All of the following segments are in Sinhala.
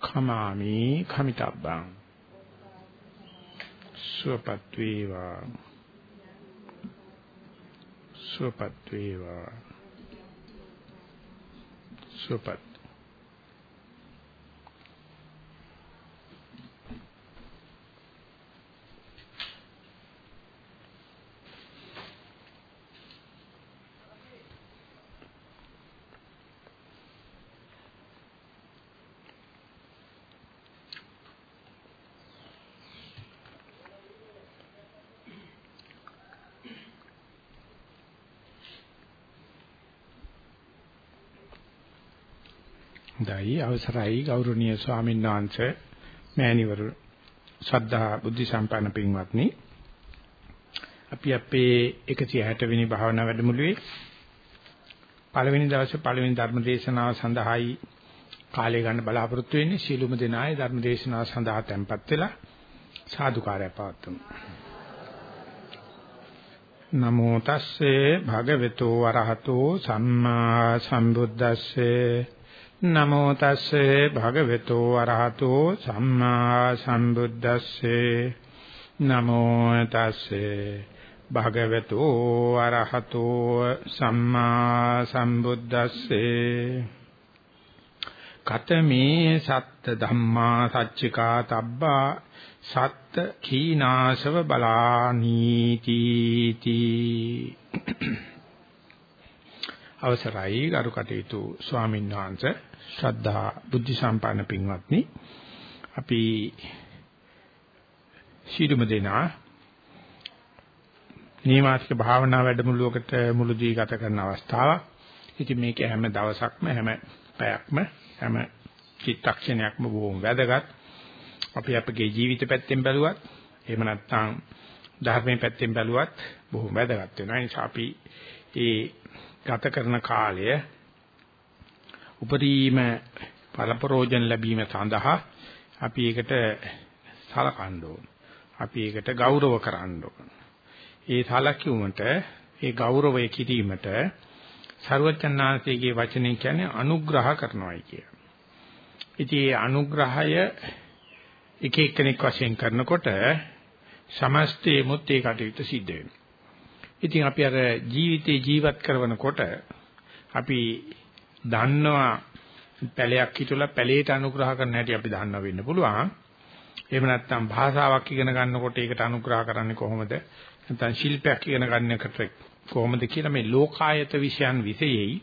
khamaami khamitabban සුවපත් වේවා. සුවපත් වේවා. සුවපත් දයි අවසරයි ගෞරවනීය ස්වාමීන් වහන්සේ මෑණිවරු ශ්‍රද්ධා බුද්ධ සම්පන්න පින්වත්නි. අපි අපේ 160 වෙනි භාවනා වැඩමුළුවේ පළවෙනි දවසේ පළවෙනි ධර්ම දේශනාව සඳහායි කාලය ගන්න බලාපොරොත්තු වෙන්නේ. සීලුම දෙනායේ ධර්ම දේශනාව සඳහා tempත් වෙලා සාදුකාරය පවත්වමු. නමෝ තස්සේ භගවතු වරහතෝ සම්මා සම්බුද්දස්සේ නමෝ තස්සේ භගවතු අරහතෝ සම්මා සම්බුද්දස්සේ. නමෝ තස්සේ භගවතු අරහතෝ සම්මා සම්බුද්දස්සේ. කතමේ සත්ත ධම්මා සච්චිකා තබ්බා සත්ත කීනාශව බලානීති. තී අවසරයි ගරු කටයුතු ස්වාමීන් වහන්සේ ශ්‍රද්ධා බුද්ධ සම්පන්න පින්වත්නි අපි ශීලුම දෙනා නීමාතික භාවනා වැඩමුළුවකට මුළුදී ගත කරන අවස්ථාවක්. ඉතින් මේක හැම දවසක්ම හැම පැයක්ම හැම චිත්තක්ෂණයක්ම බොහොම වැදගත්. අපි අපගේ ජීවිත පැත්තෙන් බැලුවත් එහෙම නැත්නම් ධර්මයේ පැත්තෙන් බැලුවත් බොහොම වැදගත් වෙනවා. ඒ නිසා අපි ඒ ගත කරන කාලය උපරිම පළපරෝජන ලැබීම සඳහා අපි ඒකට සලකන්න ඕන. අපි ඒකට ගෞරව කරන්න ඕන. ඒ සලකුවමට ඒ ගෞරවය කිරීමට ਸਰවචන්නාංශයේ වචනේ කියන්නේ අනුග්‍රහ කරනවායි කිය. ඉතින් මේ අනුග්‍රහය එක එක්කෙනෙක් වශයෙන් කරනකොට සමස්තයේ මුත් ඒ කටයුත්ත සිද්ධ වෙනවා. ඉතින් අපි අර ජීවිතේ ජීවත් කරනකොට අපි දන්නවා පැලයක් හිටලා පැලේට අනුග්‍රහ කරන්න හැටි අපි දන්නව වෙන්න පුළුවන්. එහෙම නැත්නම් භාෂාවක් ඉගෙන ගන්නකොට ඒකට අනුග්‍රහ කරන්නේ කොහොමද? නැත්නම් ශිල්පයක් ඉගෙන ගන්නකොට කොහොමද කියලා මේ ලෝකායත විෂයන් විශේෂයි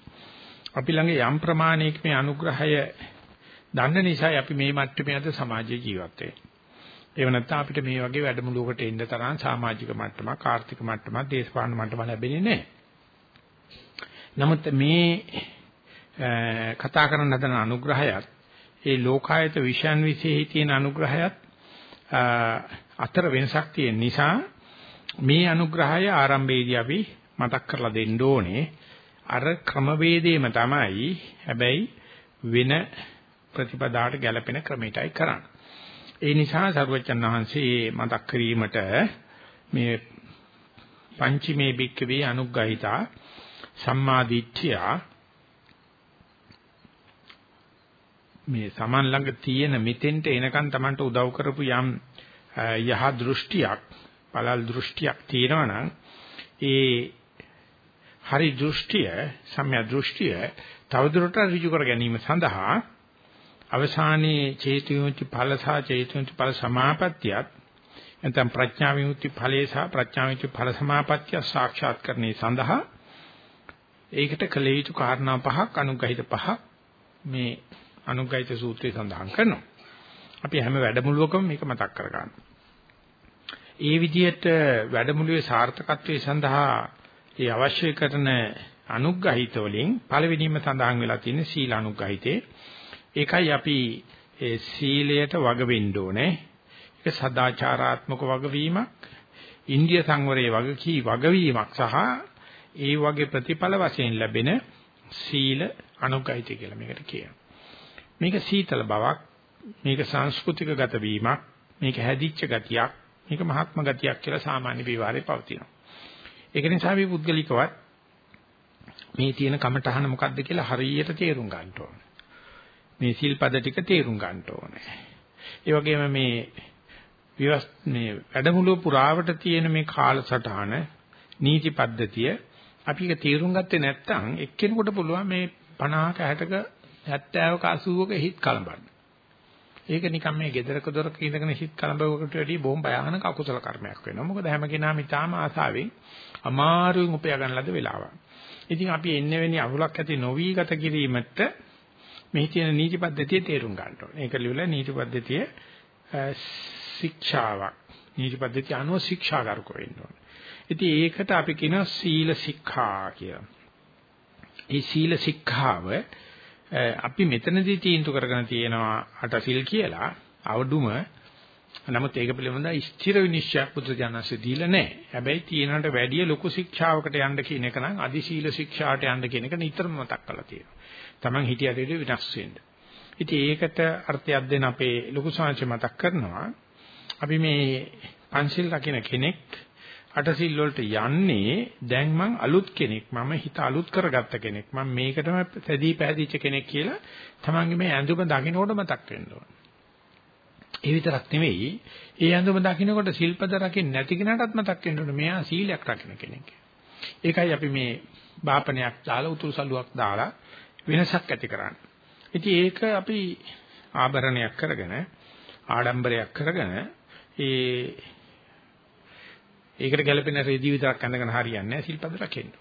අපි ළඟ යම් ප්‍රමාණයක මේ අනුග්‍රහය දන්න නිසා අපි මේ මට්ටමේ අද සමාජයේ ජීවත් වෙන්නේ. ඒව නැත්නම් අපිට මේ වගේ වැඩමුළුවකට එන්න තරම් සමාජික මට්ටමක්, ආර්ථික මට්ටමක්, දේශපාලන මට්ටමක් ලැබෙන්නේ නැහැ. නමුත් මේ කතා කරන හදන අනුග්‍රහයත් ඒ ලෝකායත විෂයන් විශේෂයි තියෙන අනුග්‍රහයත් අතර වෙනසක් තියෙන නිසා මේ අනුග්‍රහය ආරම්භයේදී අපි මතක් කරලා දෙන්න ඕනේ අර ක්‍රමවේදයේම තමයි හැබැයි වෙන ප්‍රතිපදාවට ගැලපෙන ක්‍රමයටයි කරන්නේ. ඒ නිසා සරුවචන් වහන්සේ මතක් කිරීමට මේ පංචමේ බික්කවේ අනුග්‍රහිතා සම්මාදිට්ඨිය මේ Taman ළඟ තියෙන මෙතෙන්ට එනකන් Tamanට උදව් කරපු යම් යහ දෘෂ්ටියක් පළල් දෘෂ්ටියක් තියෙනවා නම් ඒ හරි දෘෂ්ටිය සම්‍යක් දෘෂ්ටිය තවදුරටත් ඍජු කර ගැනීම සඳහා අවසානයේ චේතුමුක්ති ඵල සහ චේතුමුක්ති ඵල සමාපත්තියත් නැත්නම් ප්‍රඥා විමුක්ති ඵලයේ සහ ප්‍රඥා විමුක්ති ඵල සමාපත්තිය සාක්ෂාත් කරන්නේ සඳහා ඒකට කළ යුතු කාරණා පහක් අනුගහිත පහක් මේ අනුගහිත සූත්‍රයේ සඳහන් කරනවා. අපි හැම වැඩමුළුවකම මේක මතක් කරගන්නවා. ඒ විදිහට වැඩමුළුවේ සාර්ථකත්වයේ සඳහා ඒ අවශ්‍ය කරන අනුග්‍රහිත වලින් පළවෙනිම සඳහන් වෙලා තියෙන සීල අනුග්‍රහිතේ ඒකයි අපි ඒ සීලයට වග වෙන්න ඕනේ. ඒක සදාචාරාත්මක වගවීමක්, ඉන්දිය සංවරයේ වගකී වගවීමක් සහ ඒ වගේ ප්‍රතිඵල වශයෙන් ලැබෙන සීල අනුගහිතය කියලා මේකට කියනවා. මේක සීතල බවක්, මේක සංස්කෘතික ගත වීමක්, මේක හැදිච්ච ගතියක්, මේක මහත්ම ගතියක් කියලා සාමාන්‍ය විවරේ පවතිනවා. ඒක නිසා අපි පුද්ගලිකවත් මේ තියෙන කමටහන මොකක්ද කියලා හරියට තේරුම් ගන්න ඕනේ. මේ සිල්පද ටික තේරුම් ගන්න ඕනේ. ඒ වගේම මේ විවස් මේ වැඩමුළුව පුරාවට තියෙන මේ කාලසටහන නීති පද්ධතිය අපි ඒක තේරුම් ගත්තේ නැත්නම් එක්කෙනෙකුට පුළුවන් මේ 50ක 60ක 70ක 80ක හිත කලබන්න. ඒක නිකන් මේ gedaraක දොරක ඉඳගෙන හිත කලබවකට වැඩිය බොහොම භයානක අකුසල කර්මයක් වෙනවා. මොකද හැම කෙනාම ඊටාම ආසාවෙන් අමාරුවෙන් උපයා ගන්න ලද වෙලාවක්. ඉතින් අපි එන්නේ වෙන්නේ අවුලක් ඇති නොවි ගත කිරීමට මෙහි තියෙන නීති පද්ධතිය තේරුම් ගන්න ඕනේ. ඒක ලියලා නීති පද්ධතිය ශික්ෂාවක්. නීති පද්ධතිය අනුව ශික්ෂාගාරක වෙන්න ඕනේ. ඉතින් ඒකට අපි කියනවා සීල ශික්ෂා කියලා. මේ සීල ශික්ෂාව අපි මෙතනදී තීන්දුව කරගෙන තියෙනවා අටසිල් කියලා අවඩුම නමුත් ඒක පිළිබඳව ස්ථිර විනිශ්චයක් බුදුජානසෙ දීලා නැහැ. හැබැයි තියෙනකට වැඩිය ලොකු ශික්ෂාවකට යන්න කියන එක නම් අදි සීල ශික්ෂාට යන්න කියන එක නිතරම මතක් කරලා තියෙනවා. Taman හිටියට විනාශ වෙන්න. ඉතින් ඒකට අර්ථයක් දෙන්න අපේ ලොකු සංහච මතක් කරනවා. අපි මේ පංචිල් රකින්න කෙනෙක් අටසිල් වලට යන්නේ දැන් මං අලුත් කෙනෙක් මම හිත අලුත් කරගත්ත කෙනෙක් මම මේකටම සැදී පැහැදිච්ච කෙනෙක් කියලා තමන්ගේ මේ ඇඳුම දකින්නකොට මතක් වෙන්න ඕන. ඒ විතරක් නෙවෙයි ඒ ඇඳුම දකින්නකොට සිල්පද රකින්න නැති කෙනාටත් මතක් වෙන්න ඕන මෙයා සීලයක් රකින්න කෙනෙක්. ඒකයි අපි මේ බාපණයක් දාලා උතුරු සලුවක් දාලා වෙනසක් ඇති කරන්නේ. ඉතින් ඒක අපි ආභරණයක් කරගෙන ආඩම්බරයක් කරගෙන ඒ ඒකට ගැළපෙන රෙදි විතරක් අඳගෙන හරියන්නේ නැහැ සිල්පද රකින්න.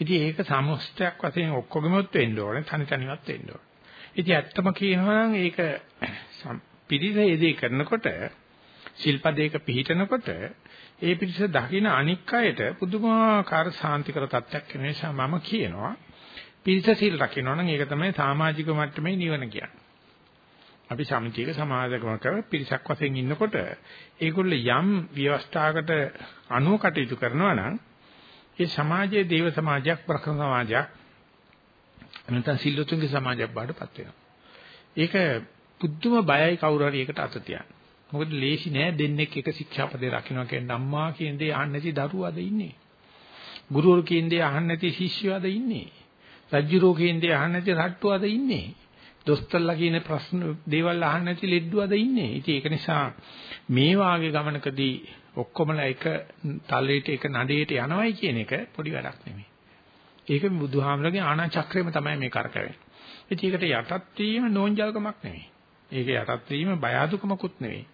ඉතින් ඒක සමස්තයක් වශයෙන් ඔක්කොගෙමත් වෙන්න ඕනේ තනි තනිවත් වෙන්න ඕනේ. ඉතින් ඇත්තම කියනවා නම් ඒක පිළිදෙදී කරනකොට සිල්පදයක පිළිටනකොට ඒ පිළිස දකින්න අනික් අයට පුදුමාකාර සාන්තිකර තත්ත්වයක් වෙන නිසා මම කියනවා පිළිස සිල් රකින්න නම් ඒක තමයි සමාජික මට්ටමේ නිවන කියන්නේ. අපි සමිතියක සමාජකමක පිරිසක් වශයෙන් ඉන්නකොට ඒගොල්ලෝ යම් ව්‍යවස්ථාවකට අනුව කටයුතු කරනවා නම් ඒ සමාජයේ දේව සමාජයක් ප්‍රකෘති සමාජයක් නැත්නම් සිල්ලුතුන්ගේ සමාජයක් බාටපත් වෙනවා. ඒක පුදුම බයයි කවුරු හරි ඒකට අත තියන්න. මොකද ලේසි නෑ දෙන්නෙක් එක ශික්ෂාපදේ රකින්න කියන්නේ අම්මා කියන දේ අහන්න නැති දරුවා අද ඉන්නේ. ගුරුවරු කියන දේ අහන්න නැති ශිෂ්‍යයෝ අද ඉන්නේ. රජ්ජුරෝ කියන දේ අහන්න නැති රට්ටු අද ඉන්නේ. දොස්තරලා කියන ප්‍රශ්න දේවල් අහන්න නැති ලෙඩ්ඩු අද ඉන්නේ. ඉතින් ඒක නිසා මේ වාගේ ගමනකදී ඔක්කොමලා එක තලයට එක නඩේට යනවයි කියන එක පොඩි වැඩක් නෙමෙයි. ඒක බුදුහාමරගේ ආනා චක්‍රයම තමයි මේ කරකවෙන්නේ. ඉතින් ඒකට යටත් වීම නෝන්ජල්කමක් නෙමෙයි. ඒක යටත් වීම බය අදුකමකුත් නෙවෙයි.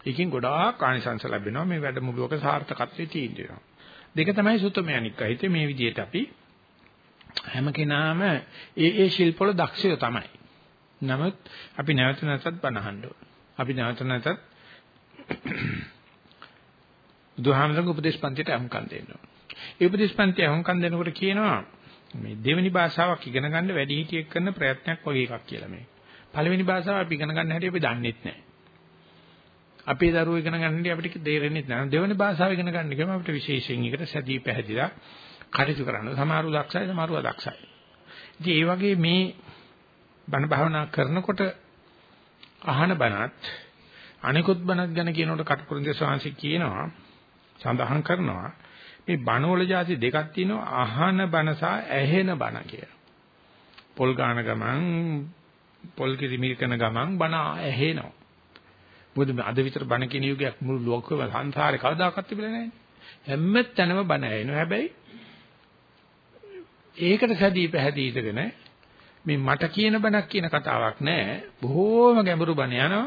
ඒකෙන් ගොඩාක් ආනිසංස ලැබෙනවා මේ වැඩමුළුවක සාර්ථකත්වයේ තියෙනවා. දෙක තමයි සුතමේ අනික්කයිත මේ විදිහට අපි හැම කෙනාම ඒ ඒ ශිල්පවල දක්ෂය තමයි. නමුත් අපි නැවත නැවතත් බනහන්න ඕන. අපි නැවත නැවතත් බුදුහාමරගේ උපදේශ පන්තියට අහුම්කම් දෙන්න ඕන. ඒ උපදේශ පන්තිය අහුම්කම් දෙනකොට කියනවා මේ දෙවෙනි භාෂාවක් ඉගෙන ගන්න වැඩි හිටියෙක් කරන ප්‍රයත්නයක් වගේ එකක් කියලා මේ. පළවෙනි භාෂාව අපි ඉගෙන ගන්න හැටි අපි දන්නෙත් නැහැ. අපේ දරුවෝ ඉගෙන ගන්න හැටි අපිට තේරෙන්නේ නැහැ. දෙවෙනි භාෂාව ඉගෙන ගන්න ගියම අපිට විශේෂයෙන් එකට සැදී පැහැදිලා කටයුතු කරන්න. සමහරව දක්ෂයි සමහරව දක්ෂයි. ඉතින් ඒ වගේ මේ බණ භාවනා කරනකොට අහන බණත් අනිකුත් බණත් ගැන කියනකොට කටුකුරුන්දේ ස්වාමීන් කියනවා සඳහන් කරනවා මේ බණවල જાති දෙකක් තියෙනවා අහන බණ සහ ඇහෙන බණ කියලා. පොල් ගාන ගමන් පොල් කිරිමිකන ගමන් බණ ඇහෙනවා. මොකද අද විතර බණ කියන යුගයක් මුළු ලෝකෙම සංසාරේ කවදාකවත් තිබිලා නැහැ. හැම තැනම බණ ඇහෙනවා. හැබැයි ඒකට සැදී පැහැදී ඉඳගෙන මේ මට කියන බණක් කියන කතාවක් නෑ. බොහෝම ගැඹුරු බණ යනවා.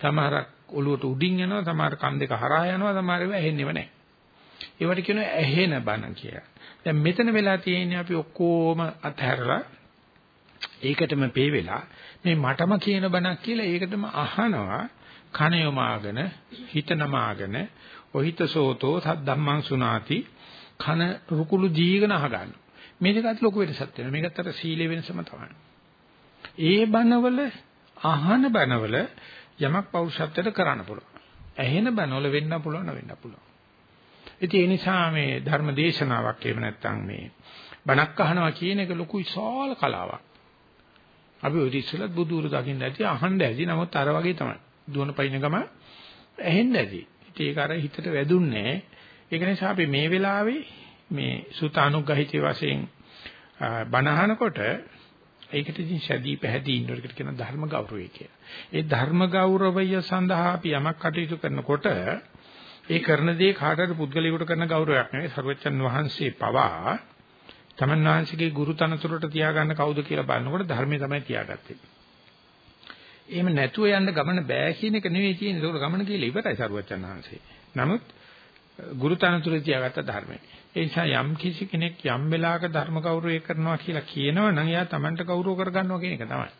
සමහරක් ඔළුවට උඩින් යනවා, සමහර කන් දෙක හරහා යනවා, සමහර ඒවා ඇහෙන්නේම නෑ. ඒවට කියනවා ඇහෙන බණ කියලා. දැන් මෙතන වෙලා තියෙන්නේ අපි ඔක්කොම අතහැරලා ඒකටම පේ වෙලා මේ මටම කියන බණක් කියලා ඒකටම අහනවා කන යොමාගෙන හිත නමාගෙන ඔහිත සෝතෝ සද්දම්මං සුනාති කන රුකුළු දීගෙන අහගන්න. මේ දෙකත් ලොකු වෙනසක් තියෙනවා. මේකත් අර සීලේ වෙනසම තමයි. ඒ බණවල අහන බණවල යමක් පෞරුෂත්වයට කරන්න පුළුවන්. ඇහෙන බණවල වෙන්න පුළුවන් වෙන්න පුළුවන්. ඉතින් ඒ නිසා මේ ධර්ම දේශනාවක් එහෙම නැත්නම් මේ බණක් අහනවා කියන එක ලොකු විශාල කලාවක්. අපි ඔය ඉස්සෙල්ලත් බුදුරු දකින්න ඇති අහන්න ඇති නමුත් අර වගේ තමයි. දුවන පයින් ගම ඇහෙන්න ඇති. ඉතින් ඒක අර හිතට වැදුන්නේ. ඒක නිසා අපි මේ වෙලාවේ මේ සුතානුග්‍රහිතේ වශයෙන් බණහනකොට ඒකට ඉතින් ශැදී පැහැදී ඉන්නවට කියන ධර්ම ගෞරවය කියලා. ඒ ධර්ම ගෞරවය සඳහා අපි යමක් කටයුතු කරනකොට ඒ කරන දේ කාටද පුද්ගලයෙකුට කරන ගෞරවයක් නෙවෙයි සර්වචන් වහන්සේ පවා තමන් වහන්සේගේ ගුරු තනතුරට තියාගන්න කවුද කියලා බලනකොට ධර්මයේ තමයි තියාගත්තේ. එහෙම නැතුව යන්න ගමන බෑ කියන එක නෙවෙයි තියෙන්නේ. ඒක ගමන කියලා ඉවරයි සර්වචන් වහන්සේ. නමුත් ගුරු තනතුරේ තියාගත්ත ධර්මයේ. ඒ නිසා යම් කිසි කෙනෙක් යම් වෙලාවක ධර්ම ගෞරවය කරනවා කියලා කියනවනම් එයා Tamanට ගෞරව කරගන්නවා කියන එක තමයි.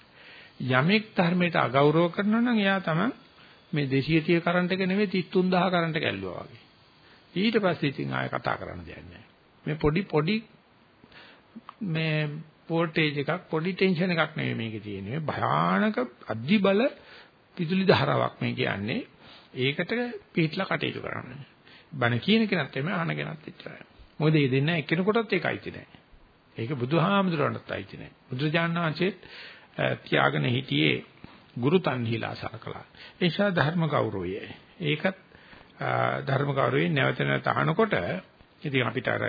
යමෙක් ධර්මයට අගෞරව කරනවා නම් එයා Taman මේ 230 කරන්ට් එක නෙවෙයි 33000 කරන්ට් එක ඇල්ලුවා වගේ. ඊට පස්සේ ඉතින් ආයෙ කතා කරන්න දෙයක් නැහැ. මේ පොඩි පොඩි මේ වෝල්ටේජ් එකක් පොඩි ටෙන්ෂන් එකක් නෙවෙයි මේකේ තියෙන්නේ. භයානක අධි බල පිටුලි ධාරාවක් මේ කියන්නේ. ඒකට පිටලා කටයුතු කරන්න. බණ කියන කෙනත් එමෙ අහන කෙනත් එච්චරයි. මොකද මේ දෙන්න එකිනෙකොටත් ඒක අයිති නැහැ. ඒක බුදුහාමුදුරන්ටත් අයිති නැහැ. බුදුරජාණන් වහන්සේත් තියාගෙන හිටියේ ගුරු තන්හිලා සලකලා. ඒ නිසා ධර්ම ගෞරවය. ඒකත් ධර්ම ගෞරවයෙන් නැවත නැවත අහනකොට ඉතින් අපිට අර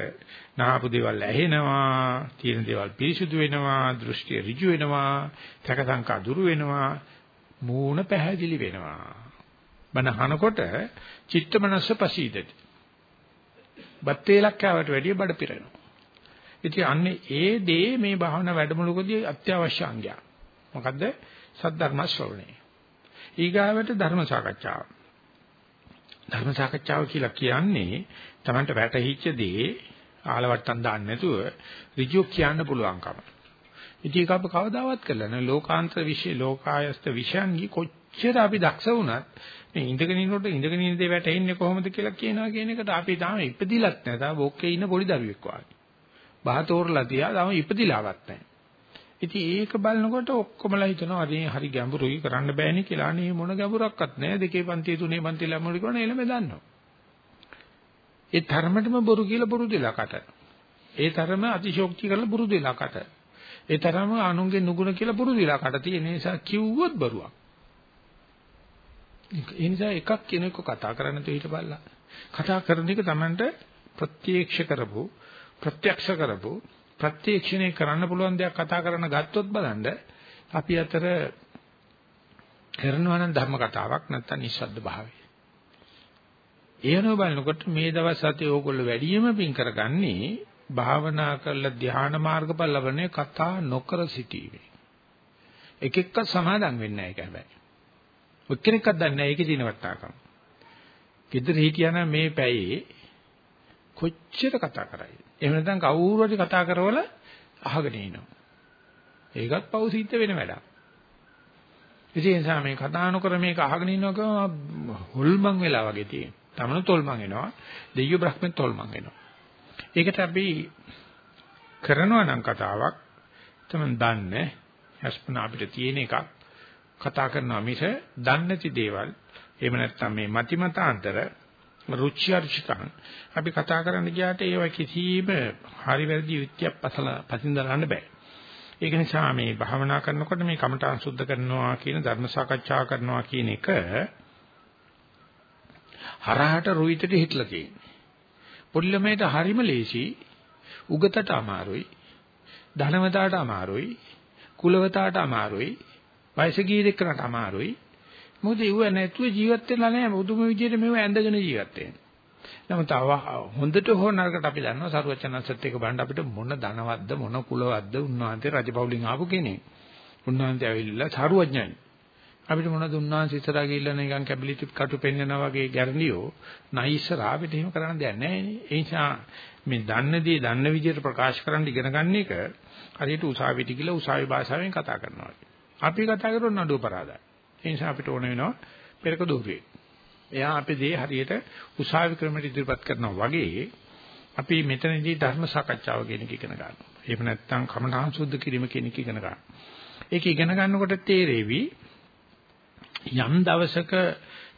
නාපු දේවල් ඇහෙනවා, තියෙන දේවල් පිරිසුදු වෙනවා, දෘෂ්ටි ඍජු වෙනවා, තක සංකා දුරු වෙනවා, මූණ පැහැදිලි වෙනවා. බණ අහනකොට චිත්තමනස්ස පසීදති. බත් වේලක් ආවට වැඩිය බඩ පිරෙනවා. ඉතින් අන්නේ ඒ දේ මේ භාවනා වැඩමුළුකදී අත්‍යවශ්‍ය අංගයක්. මොකද්ද? සද්ධර්ම ශ්‍රවණය. ඊගාවට ධර්ම සාකච්ඡාව. ධර්ම සාකච්ඡාව කියලා කියන්නේ Tamanට වැටහිච්ච දේ ආලවට්ටම් දාන්න නැතුව ඍජුව කියන්න පුළුවන්කම. ඉතින් ඒක අප කවදාවත් කරලා නැහැ. ලෝකාන්තර විශ්ය ලෝකායස්ත විෂයන්හි කොච්චර අපි දක්ෂ වුණත් මේ ඉඳගෙන ඉන්නකොට ඉඳගෙන ඉන්න දේ වැටෙන්නේ කොහොමද කියලා කියනවා කියන එකට අපි තාම ඉපදිලත් නැහැ. තාම බොක්කේ ඉන්න පොඩි දරුවෙක් වගේ. බහ තෝරලා තියා තාම ඉපදිලාවත් නැහැ. ඉතින් ඒක බලනකොට ඔක්කොමලා හිතනවා අනේ හරි ගැඹුරුයි කරන්න බෑනේ කියලා. අනේ මොන ගැඹුරක්වත් නැහැ. දෙකේ පන්තියේ තුනේ පන්තියේ ළමුලි කරන එළම දන්නවා. ඒ තරමටම බොරු කියලා බුරුදු වෙලාකට. ඒ තරම අතිශෝක්ති කරලා බුරුදු වෙලාකට. ඒ තරම අනුන්ගේ නුගුණ කියලා බුරුදු වෙලාකට තියෙන නිසා කිව්වොත් බරුවක්. ඒ නිසා එකක් කෙනෙක්ව කතා කරන්න තු හිට බලලා. කතා කරන එක Tamanට ප්‍රත්‍යක්ෂ කරපො ප්‍රත්‍යක්ෂ කරපො ප්‍රත්‍යක්ෂණය කරන්න පුළුවන් දෙයක් කතා කරන්න ගත්තොත් බලන්න අපි අතර කරනවා නම් ධර්ම කතාවක් නැත්තම් නිස්සද්ද භාවය. ඒනෝ බලනකොට මේ දවස් හතේ ඕගොල්ලෝ වැඩිම පින් කරගන්නේ භාවනා කරලා ධ්‍යාන මාර්ගඵල ලබන්නේ කතා නොකර සිටීමේ. එක එක්ක සමාදම් වෙන්නේ නැහැ ඒක හැබැයි. ඔක්කෙනෙක්වත් දන්නේ නැහැ ඒකේ තියෙන වටාකම. gedara හිටියානම් මේ පැයේ කොච්චර කතා කරයිද? එහෙම නැත්නම් කවුරු හරි කතා කරවල අහගෙන ඉනවා. ඒකත් පව් සිද්ධ වෙන වැඩක්. ඉතින් ඒ නිසා මේ කතා නොකර මේක අහගෙන ඉන්නකම හොල්මන් වෙලා වගේ තියෙන. තමනු තොල්මන් එනවා. දෙයියෝ බ්‍රහ්මෙන් තොල්මන් එනවා. ඒකට අපි කරනවා නම් කතාවක් තමයි දන්නේ. හස්පන අපිට තියෙන එකක් කතා කරනවා මිස දන්නේ නැති දේවල් එහෙම නැත්නම් මේ මතිමතාන්තර රුචි අරුචිකම් අපි කතා කරන්න ගියාට ඒව කිසිම හරි වැරදි යුක්තියක් පසල පසින්දලන්න බෑ. ඒක නිසා මේ භාවනා කරනකොට මේ කමඨාන් සුද්ධ කරනවා කියන ධර්ම සාකච්ඡා කරනවා කියන එක හරහට රුයිතට හිටලා තියෙන්නේ. පොඩි ළමයට හරිම ලේසි උගතට අමාරුයි ධනවතාවට අමාරුයි කුලවතාවට අමාරුයි වයස ගිය දෙකකට අමාරුයි. මොකද ඒව නැතුව ජීවත් වෙලා නැහැ. මුදුම විදියට මේව ඇඳගෙන ජීවත් වෙන්නේ. නමුත් හොඳට හෝ නරකට අපි දන්නවා සරුවචනන්සත් එක බලන්න අපිට මොන ධනවත්ද මොන කුලවත්ද උන්වහන්සේ රජපෞලින් ආපු කෙනෙක්. උන්වහන්සේ ඇවිල්ලා සරුවඥයි. අපිට මොනවද උන්වහන්සේ ඉස්සරහා ගිහිල්ලා නිකන් කැබිලිටි කටු පෙන්නනා වගේ ගැරන්ඩියෝ නයිසර අපිට එහෙම කරන්න දෙයක් නැහැ නේ. ඒ නිසා මේ දන්න දේ දන්න විදියට ප්‍රකාශ කරන්න ඉගෙන ගන්න එක හරියට උසාවියට ගිහලා උසාවි භාෂාවෙන් කතා කරනවා. අපි කතා කරන නඩුව පරාදයි. ඒ නිසා අපිට ඕන වෙනවා පෙරක දෝරුවේ. එයා අපේ දේ හරියට උසාවි ක්‍රමයට ඉදිරිපත් කරනවා වගේ අපි මෙතනදී ධර්ම සාකච්ඡාව කියන එක ඉගෙන ගන්නවා. එහෙම නැත්නම් කමඨාන් සුද්ධ කිරීම කියන එක ඉගෙන ගන්නවා. ඒක ඉගෙන ගන්නකොට තේරෙවි යම් දවසක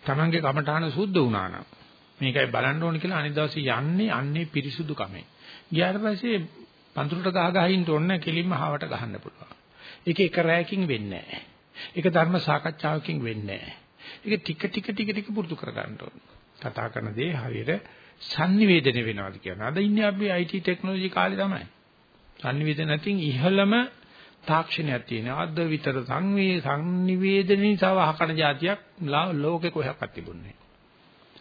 තමන්ගේ කමඨාන සුද්ධ වුණා නම් මේකයි බලන්න ඕන කියලා අනිත් දවසේ යන්නේ අන්නේ පිරිසුදු කමෙන්. ගියාට පස්සේ පඳුරට ගහ ගහ ඉන්න ඕනේ කෙලින්ම හාවට ගහන්න පුළුවන්. ඒක එක රැයකින් වෙන්නේ නැහැ. ඒක ධර්ම සාකච්ඡාවකින් වෙන්නේ නැහැ. ඒක ටික ටික ටික ටික පුරුදු කර ගන්න ඕනේ. කතා කරන දේ හරියට sannivedana වෙනවාද කියන. අද ඉන්නේ අපි IT ටෙක්නොලොජි කාලේ තමයි. sannivedana නැතිනම් ඉහළම තාක්ෂණයක් තියෙනවා. අද විතර සංවේ සංනිවේදන නිසා වහකන જાතියක් ලෝකේ කොහොක්වත් තිබුණේ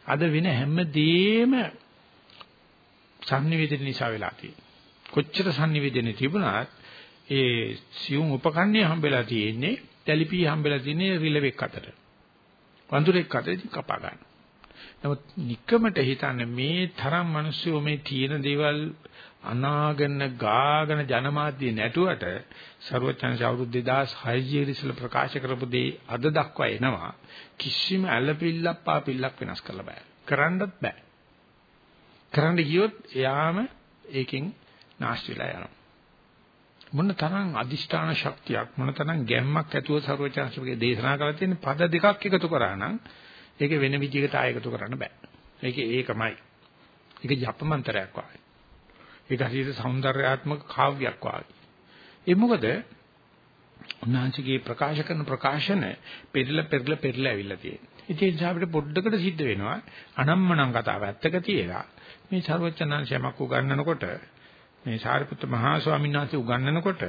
අද වෙන හැමදේම සංනිවේදන නිසා වෙලා තියෙන්නේ. කොච්චර සංනිවේදනේ තිබුණත් ඒ සියුම් උපකරණය හම්බෙලා තියෙන්නේ ටෙලිපී හම්බෙලා තියෙන්නේ රිලෙවෙක් අතර. වඳුරෙක් අතර ඉතින් කපා ගන්න. නමුත් නිකමට හිතන්නේ මේ තරම් මිනිස්සු මේ තියෙන දේවල් අනාගෙන ගාගෙන ජනමාධ්‍ය නැටුවට ਸਰවචන්ස අවුරුදු 2600 ඉස්සෙල් ප්‍රකාශ කරපු දේ අද දක්වා එනවා කිසිම ඇලපිල්ලක් පාපිල්ලක් වෙනස් කරලා බෑ කරන්නත් බෑ කරන්න ගියොත් එයාම ඒකෙන් නැස්ති වෙලා යනවා මොන තරම් අදිෂ්ඨාන ශක්තියක් මොන තරම් ගැම්මක් ඇතුව සර්වචාන්සුගේ දේශනා කරලා තියෙන පද දෙකක් එකතු කරා නම් ඒක වෙන විදිහකට ආය එකතු කරන්න බෑ. ඒක ඒකමයි. ඒක ජපමන්තරයක් වගේ. ඒක හරියට సౌందర్యාත්මක කාව්‍යයක් වගේ. ඒ මොකද උන්වහන්සේගේ ප්‍රකාශ කරන ප්‍රකාශන පෙරල පෙරල පෙරල ඇවිල්ලා තියෙනවා. ඉතින් සාපේට පොඩ්ඩකට සිද්ධ වෙනවා අනම්මනම් කතාව ඇත්තක තියලා මේ ਸਰවචනංශයමක් උගන්වනකොට මේ සාරිපුත්ත මහා ස්වාමීන් වහන්සේ උගන්වනකොට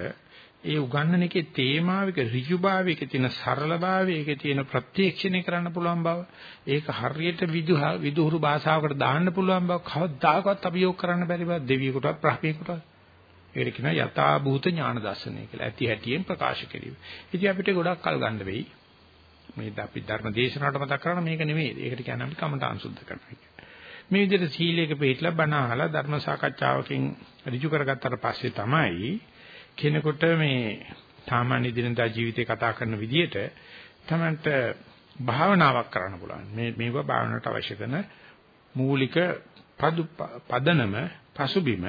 ඒ උගන්නන එකේ තේමාවික ඍජුභාවය, ඒකේ තියෙන සරලභාවය, ඒකේ තියෙන ප්‍රත්‍යක්ෂණය කරන්න පුළුවන් බව, ඒක හරියට විදුහ විදුහුරු භාෂාවකට දාන්න පුළුවන් බව කවදාකවත් අභියෝග කරන්න බැරි බව දෙවියෙකුටවත් බ්‍රහ්මියෙකුටවත්. ඒකට කියනවා යථා භූත ඥාන දර්ශනය කියලා. ඇති හැටියෙන් ප්‍රකාශ කිරීම. ඉතින් අපිට ගොඩක් කල් ගන්න වෙයි. මේ අපි ධර්ම දේශනාවට මතක් කරන මේක නෙමෙයි. ඒකට කියන්නේ අපි කමඨාන් සුද්ධ කරනවා කියන්නේ. මේ විදිහට සීලයක පිළිපදලා බණ අහලා ධර්ම සාකච්ඡාවකින් ඍජු කරගත්තට පස්සේ තමයි කෙනෙකුට මේ සාමාන්‍ය දිනදා ජීවිතේ කතා කරන විදිහට තමන්ට භාවනාවක් කරන්න පුළුවන්. මේ මේවා භාවනාවට අවශ්‍ය කරන මූලික පදනම පසුබිම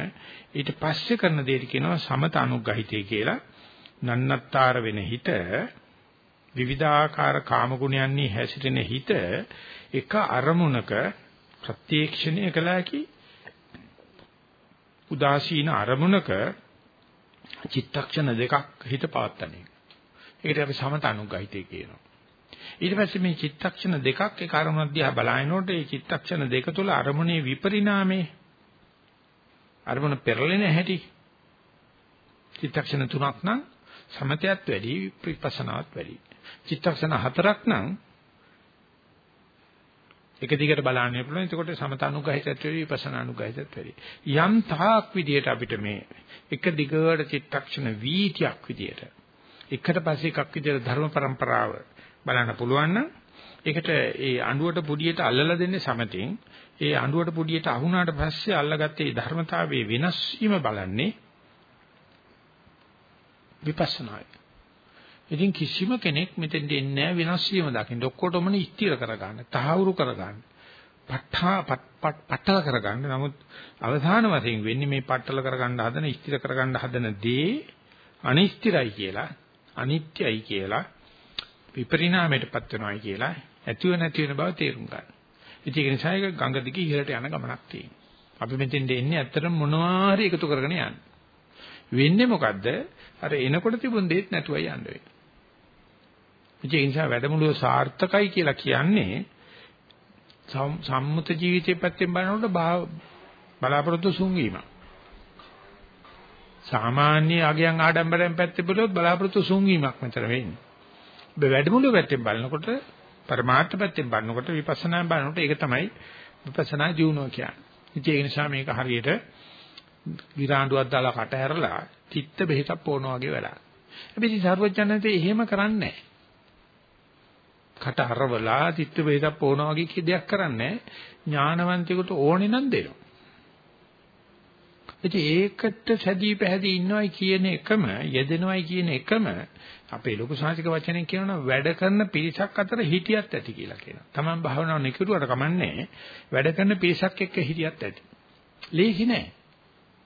ඊට පස්සේ කරන දෙයට කියනවා සමත අනුග්‍රහිතය කියලා. නන්නත්තර වෙන හිත විවිධාකාර කාම ගුණයන්හි හැසිරෙන හිත එක අරමුණක ප්‍රත්‍යක්ෂණය කළ හැකි උදාසීන අරමුණක චිත්තක්ෂණ දෙකක් හිත පවත්තන එක. ඒකට අපි සමත අනුග්‍රහිතය කියනවා. ඊට පස්සේ මේ චිත්තක්ෂණ දෙකක් ඒ කර්මන දිහා බලනකොට මේ චිත්තක්ෂණ දෙක තුළ අරමුණේ විපරිණාමේ අරමුණ පෙරලෙන හැටි චිත්තක්ෂණ තුනක් නම් සමතයත් වැඩි විපස්සනාත් වැඩි. චිත්තක්ෂණ හතරක් නම් එක දිගට බලන්න පුළුවන්. එතකොට සමතනුගහිතත් වැඩි විපස්සනානුගහිතත් වැඩි. යම් තාක් විදියට අපිට මේ එක දිගට චිත්තක්ෂණ වීතියක් විදියට එකට පස්සේ එකක් විදියට ධර්ම પરම්පරාව බලන්න පුළුවන් නම් ඒකට ඒ අඬුවට පුඩියට අල්ලලා දෙන්නේ සමතෙන්. ඒ අඬුවට පුඩියට අහුණාට පස්සේ අල්ලගත්තේ ධර්මතාවයේ වෙනස් වීම බලන්නේ විපස්සනායි. ඉතින් කිසිම කෙනෙක් මෙතෙන්ට එන්නේ නැහැ වෙනස් වීම දකින්න. ඔක්කොටම ස්ථිර කරගන්න, තහවුරු කරගන්න. පට්ඨා පට්ටල කරගන්න. නමුත් අවසාන වශයෙන් වෙන්නේ මේ පට්ටල කරගන්න හදන, ස්ථිර කරගන්න හදන දේ අනිස්තිරයි කියලා, අනිත්‍යයි කියලා, විපරිණාමයටපත් වෙනවායි කියලා ඇතිව නැති වෙන බව තේරුම් ගන්න. ඉතින් ඒක නිසා ඒක ගඟ දිගේ ඉහළට යන ගමනක් තියෙනවා. අපි මෙතෙන්ට එන්නේ ඇත්තටම මොනවා හරි එකතු කරගෙන යන්නේ. වෙන්නේ මොකද්ද? අර එනකොට තිබුණ දෙයක් නැතුවයි යන්න වෙන්නේ. ඒ නිසා වැඩමුළුව සාර්ථකයි කියලා කියන්නේ සම්මුත ජීවිතේ පැත්තෙන් බලනකොට බලාපොරොත්තු සුන්වීම. සාමාන්‍ය අගයන් ආඩම්බරයෙන් පැත්තේ බලුවොත් බලාපොරොත්තු සුන්වීමක් මෙතන වෙන්නේ. ඔබ වැඩමුළුව පැත්තෙන් බලනකොට පරමාර්ථ පැත්තෙන් බලනකොට විපස්සනා බලනකොට ඒක තමයි විපස්සනා ජීවණය කියන්නේ. ඒ නිසා මේක හරියට විරාඬුවක් දාලා කට ඇරලා චිත්ත බෙහෙතක් පොවනවා වගේ වැඩක්. හැබැයි සර්වඥාන්සේ එහෙම කරන්නේ නැහැ. කට හරවලා චිත්ත වේදක් පොවනවා වගේ දෙයක් කරන්නේ ඥානවන්තයෙකුට ඕනේ නම් දෙනවා. ඉතින් ඒකට සැදී පැහැදී ඉන්නවයි කියන එකම යෙදෙනවයි කියන එකම අපේ ලොකු සාහිතික වචනෙන් කියනවා වැඩ කරන පිරිසක් අතර හිටියත් ඇති කියලා කියනවා. Taman භාවනාව නිකරුවට කමන්නේ වැඩ කරන පිරිසක් එක්ක හිටියත් ඇති. ලේසි නෑ.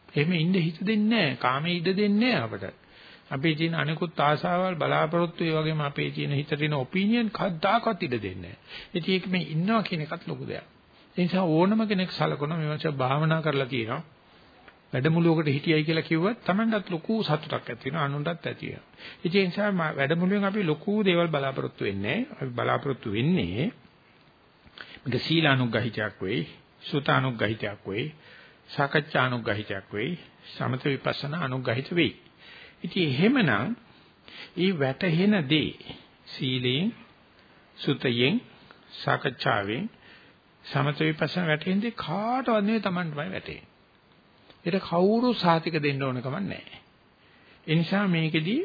එහෙම ඉන්න හිත දෙන්නේ නෑ. කාමයේ ඉඩ දෙන්නේ නෑ අපට. අපේ තියෙන අනිකුත් ආශාවල් බලාපොරොත්තු ඒ වගේම අපේ තියෙන හිතට එන ඔපිනියන් කද්දාකවත් ඉඩ දෙන්නේ නැහැ. ඉතින් ඒක මේ ඉන්නවා කියන එකත් ලොකු දෙයක්. ඒ නිසා ඕනම කෙනෙක් සලකන මේ වගේ භාවනා කරලා තියෙනවා. වැඩමුළුවකට හිටියයි කියලා කිව්වත් Tamanටත් ලොකු සතුටක් ඇති වෙනවා අනුන්ටත් ඇති වෙනවා. ඉතින් ඒ නිසා වැඩමුළුවෙන් අපි ලොකු දේවල් බලාපොරොත්තු වෙන්නේ අපි බලාපොරොත්තු වෙන්නේ මේක සීලානුග්‍රහිතයක් වෙයි, සුතානුග්‍රහිතයක් වෙයි, සාකච්ඡානුග්‍රහිතයක් වෙයි, සමත විපස්සනා අනුග්‍රහිත වෙයි. ඉතින් එහෙමනම් ඒ වැටහෙන දේ සීලයෙන් සුතයෙන් සාකච්ඡාවෙන් සමත විපස්සනා වැටෙන්නේ කාටවත් නෙවෙයි Tamanටමයි වැටෙන්නේ. ඒක කවුරු සාතික දෙන්න ඕන කමක් නැහැ. ඒ නිසා මේකෙදී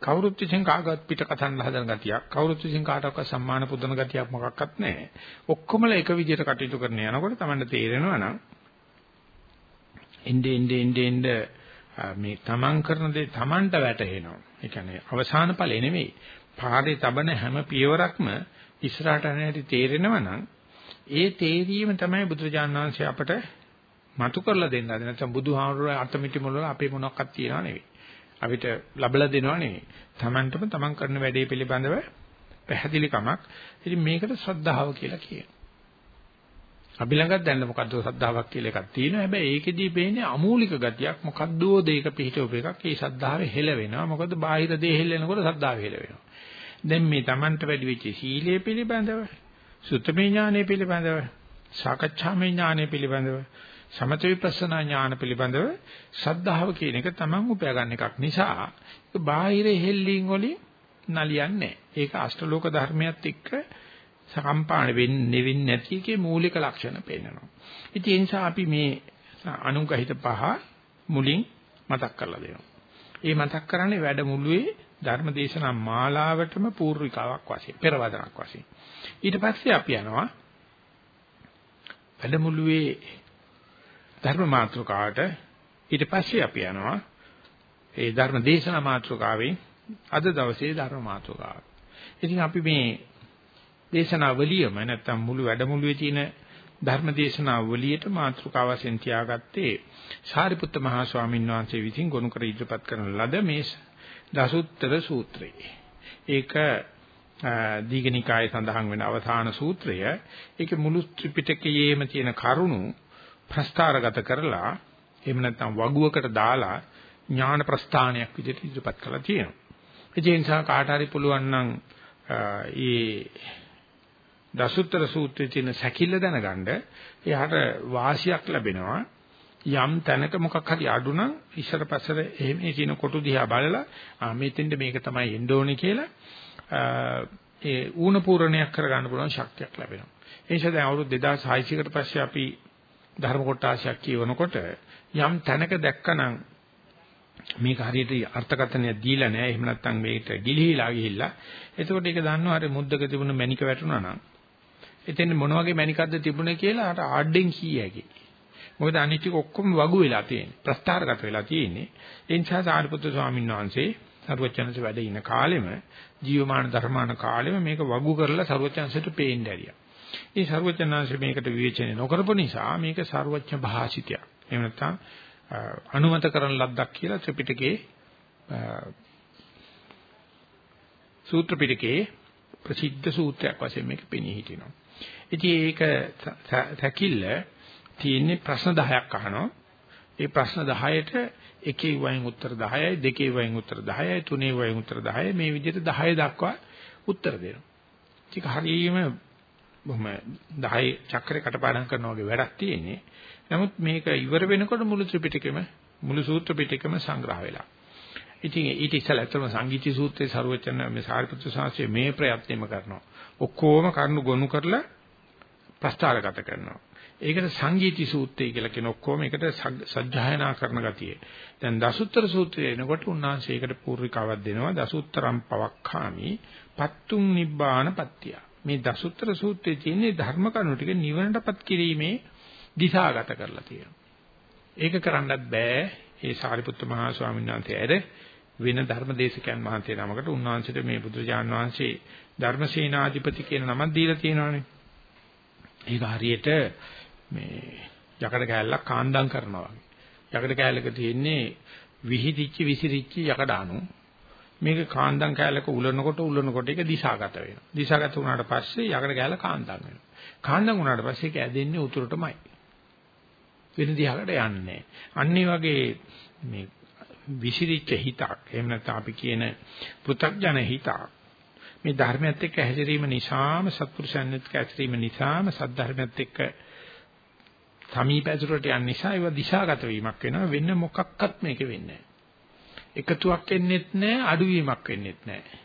කවුරුත් විසින් කාගවත් පිට කතන්න හදන ගතියක් කවුරුත් විසින් කාටවත් සම්මාන පුදන ගතියක් මොකක්වත් නැහැ. ඔක්කොමලා එක විදිහට කටයුතු කරන යනකොට Tamanට තේරෙනවා නම් එnde ende ende ende මේ Taman කරන දේ Tamanට වැටහෙනවා. ඒ කියන්නේ අවසාන ඵලෙ නෙමෙයි. පාදේ තබන හැම පියවරක්ම ඉස්සරහට යන හැටි තේරෙනවා නම් ඒ තේරීම තමයි බුදුරජාණන් වහන්සේ අපට මතු කරලා දෙන්න හදන. නැත්නම් බුදුහාමුදුරුවෝ අර්ථමිටි මොළ අපේ මොනක්වත් තියනවා නෙවෙයි. අපිට ලබලා දෙනවා නෙවෙයි. Tamanටම Taman කරන වැඩේ පිළිබඳව පැහැදිලිකමක්. ඉතින් මේකට ශ්‍රද්ධාව කියලා කියනවා. අපි ළඟත් දැන්න මොකද්ද ශ්‍රද්ධාවක් කියලා එකක් තියෙනවා. හැබැයි ඒකෙදී පේන්නේ අමූලික ගතියක්. මොකද්දෝ දෙයක පිහිටවප එකක්. ඒ ශ්‍රද්ධාවේ හෙල වෙනවා. මොකද බාහිර දේ හෙල්ලෙනකොට ශ්‍රද්ධාව හෙල වෙනවා. දැන් මේ Tamanට වැඩි වෙච්ච සීලය පිළිබඳව, සුත්තමේ ඥානය පිළිබඳව, සාකච්ඡාමේ ඥානය පිළිබඳව, සමත විපස්සනා ඥාන පිළිබඳව ශ්‍රද්ධාව කියන එක Taman උපයා ගන්න එකක් නිසා ඒක බාහිර හෙල්ලින් වලින් නලියන්නේ ඒක අෂ්ටලෝක ධර්මයක් එක්ක සම්පාණ වෙන්නේ වෙන්නේ නැති එකේ මූලික ලක්ෂණ පෙන්වනවා. ඉතින් ඒ නිසා අපි මේ අනුගහිත පහ මුලින් මතක් කරලා දෙනවා. ඒ මතක් කරන්නේ වැඩමුළුවේ ධර්මදේශනා මාලාවටම පූර්විකාවක් වශයෙන් පෙරවදනක් වශයෙන්. ඊට පස්සේ අපි යනවා වැඩමුළුවේ ධර්ම මාතෘකාවට ඊට පස්සේ අපි යනවා ඒ ධර්ම දේශනා මාතෘකාවෙන් අද දවසේ ධර්ම මාතෘකාව. ඉතින් අපි මේ දේශනාවලියම නැත්තම් මුළු වැඩමුළුවේ තියෙන ධර්ම දේශනාවලියට මාතෘකාව වශයෙන් තියාගත්තේ සාරිපුත්ත මහා ස්වාමීන් වහන්සේ විසින් ගොනු කර ඉදිරිපත් කරන ලද මේ දසුත්තර සූත්‍රය. ඒක දීඝනිකායේ සඳහන් වෙන අවසාන සූත්‍රය. ඒකේ මුළු ත්‍රිපිටකයේම තියෙන කරුණු ප්‍රස්තාරගත කරලා එහෙම නැත්නම් වගුවකට දාලා ඥාන ප්‍රස්ථානයක් විදිහට ඉදිරිපත් කරලා තියෙනවා. ඒ නිසා කාට හරි පුළුවන් නම් ඒ දසුත්තර සූත්‍රයේ තියෙන සැකිල්ල දැනගන්න එයාට වාසියක් ලැබෙනවා. යම් තැනක මොකක් හරි අඩු නම් ඉස්සර පස්සර එහෙම කියන කොටු දිහා බලලා ආ මෙතෙන්ද මේක තමයි එන්න ඕනේ කියලා ඒ ඌණ පූර්ණයක් කරගන්න පුළුවන් ශක්තියක් ලැබෙනවා. ඒ නිසා දැන් අවුරුදු 2600 කට පස්සේ අපි ධර්ම කොටාශයක් කියවනකොට යම් තැනක දැක්කනම් මේක හරියට අර්ථකථනය දීලා නැහැ එහෙම නැත්නම් මේකට ගිලිහිලා ගිහිල්ලා එතකොට ඒක දන්නවා හරිය මුද්දක තිබුණ මණික වැටුණා නම් එතෙන් මොන වගේ මණිකක්ද තිබුණේ කියලා අර ආඩෙන් කීයකි. මොකද අනිත් ටික ඔක්කොම වගු වෙලා තියෙන්නේ. ප්‍රස්ථාරගත වෙලා තියෙන්නේ. ඒ නිසා සාරිපුත්‍ර ස්වාමීන් වහන්සේ සරුවචනස වැඩ ඉන කාලෙම ජීවමාන ධර්මාන කාලෙම මේක වගු කරලා සරුවචනසට පේන්න ඇරියා. ඒ සරුවචනංශ මේකට විවේචනය නොකරපු නිසා මේක සරුවචන භාසිතයක්. එහෙම නැත්නම් අනුමත කරන ලද්දක් කියලා ත්‍රිපිටකයේ සූත්‍ර පිටකයේ ප්‍රසිද්ධ සූත්‍රයක් වශයෙන් මේක පෙනී හිටිනවා. ඉතින් ඒක සැකිල්ල තියෙන්නේ ප්‍රශ්න 10ක් අහනවා. ඒ ප්‍රශ්න 10ට එකේ වයින් උත්තර 10යි දෙකේ වයින් උත්තර 10යි තුනේ වයින් උත්තර 10යි මේ විදිහට 10 දක්වා උත්තර දෙනවා. ඒක හරියම බොහොම 10 චක්‍රේ කටපාඩම් කරනවා වගේ වැඩක් තියෙන්නේ. නමුත් මේක ඉවර වෙනකොට මුළු ත්‍රිපිටකෙම මුළු සූත්‍ර පිටකෙම සංග්‍රහ වෙලා. ඉතින් ඊට ඉස්සෙල්ලා අතම සංගීති සූත්‍රයේ ਸਰවචන මේ සාරිපුත්‍ර සාංශයේ මේ ප්‍රයත්නෙම කරනවා. ඔක්කොම කරුණු ගොනු කරලා ප්‍රස්තාරගත කරනවා. ඒකට සංගීති සූත්‍රය කියලා කියන ඔක්කොම එකට සජ්ජායනා කරන ගතිය. දැන් දසුත්තර සූත්‍රය එනකොට උන්වහන්සේකට පූර්විකාවක් දෙනවා දසුත්තරම් පවක්ඛාමි පත්තුම් නිබ්බාන පත්‍තිය. මේ දසුත්‍ර සූත්‍රයේ තියෙන ධර්ම කරුණු ටික නිවනටපත් කිරීමේ දිශාගත කරලා තියෙනවා. ඒක කරන්නත් බෑ. ඒ සාරිපුත්ත මහා ස්වාමීන් වහන්සේ ඇර වෙන ධර්මදේශකයන් වහන්සේ නමකට උන්වහන්සේට මේ බුදුරජාන් වහන්සේ ධර්මසේනාධිපති කියන නමක් දීලා තියෙනවානේ. ඒක හරියට මේ යකඩ කෑල්ලක් කාන්දම් කරනවා වගේ. යකඩ කෑල්ලක තියෙන්නේ විහිදිච්ච විසිරිච්ච යකඩ අණු. මේක කාන්දම් කැලක උලනකොට උලනකොට ඒක දිශාගත වෙනවා. දිශාගත වුණාට පස්සේ යකඩ කැල කාන්දම් වෙනවා. කාන්දම් වුණාට පස්සේ ඒක ඇදෙන්නේ උතුරටමයි. වෙන දිහාකට යන්නේ නැහැ. වගේ මේ විසිරිච්ච හිතක් එහෙම නැත්නම් අපි කියන පෘථග්ජන හිතක් මේ ධර්මයත් එක්ක හැසිරීම නිසාම සත්පුරුෂයන් එක්ක හැසිරීම නිසාම සද්ධර්මයත් එක්ක සමීප ඇතුළට යන නිසා ඒව දිශාගත වීමක් වෙනවා වෙන මොකක්වත් මේකේ වෙන්නේ නැහැ. එකතුවක් වෙන්නෙත් නැහැ අඩුවීමක් වෙන්නෙත් නැහැ.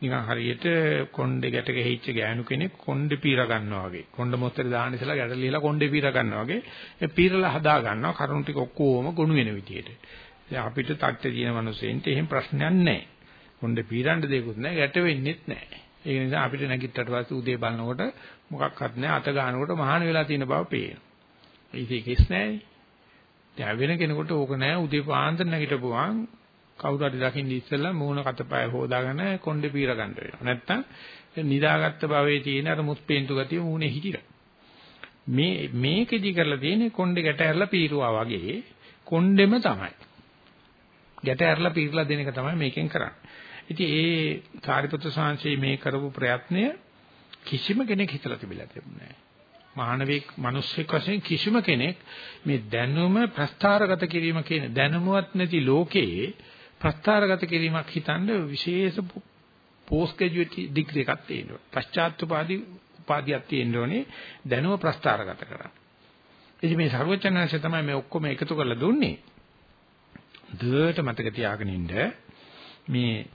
නිකන් හරියට කොණ්ඩේ ගැට ගැහිච්ච ගෑනු කෙනෙක් කොණ්ඩේ පීර ගන්නවා වගේ. කොණ්ඩ මොස්තරේ දාන්න ඉස්සලා ගැට ලියලා කොණ්ඩේ පීර ගන්නවා වගේ. ඒ පීරලා හදා ගන්නවා කරුණු ටික ඔක්කොම ගොනු වෙන විදියට. දැන් අපිට තට්ටේ තියෙන මිනිස්සෙන්ට එහෙම ප්‍රශ්නයක් නැහැ. කොණ්ඩේ පීරන්න දෙයක්වත් නැහැ ගැට වෙන්නෙත් නැහැ. ඒ නිසා අපිට නැගිට්ටට පස්සේ උදේ බලනකොට මොකක්වත් නැහැ අත ගන්නකොට මහාන වෙලා තියෙන බව පේනවා. ඒක කිස් නැහැනේ. දැන් වෙන කෙනෙකුට ඕක නැහැ උදේ පාන්දර නැගිටපුවාන් කවුරු හරි දකින්න ඉස්සෙල්ලා මූණ කතපය හොදාගෙන කොණ්ඩේ පීර ගන්න වෙනවා. නැත්තම් නිදාගත්ත භවයේ තියෙන අර මුස්පේන්තු ගතිය මූණේ හිටිලා. මේ මේකෙදි කරලා තියෙන්නේ කොණ්ඩේ ගැට ඇරලා පීරුවා වගේ කොණ්ඩෙම තමයි. ගැට ඇරලා පීරලා දෙන එක තමයි මේකෙන් කරන්නේ. ඉතින් ඒ සාරිපුත්‍ර සාංශේ මේ කරපු ප්‍රයත්නය කිසිම කෙනෙක් හිතලා තිබිලා තිබුණේ නැහැ. මානවික මිනිස්සෙක් වශයෙන් කිසිම කෙනෙක් මේ දැනුම ප්‍රස්ථාරගත කිරීම කියන දැනුමවත් නැති ලෝකයේ ප්‍රස්ථාරගත කිරීමක් හිතන්න විශේෂ පෝස්ට් ග්‍රැජුවේට් ඩිග්‍රී එකක් තියෙනවා. පශ්චාත් උපාධි උපාධියක් තියෙන්න ඕනේ දැනුම ප්‍රස්ථාරගත කරන්න. ඉතින් මේ සර්වචනංශය තමයි මේ ඔක්කොම එකතු කරලා දුන්නේ. දුවට මතක තියාගෙන ඉන්න මේ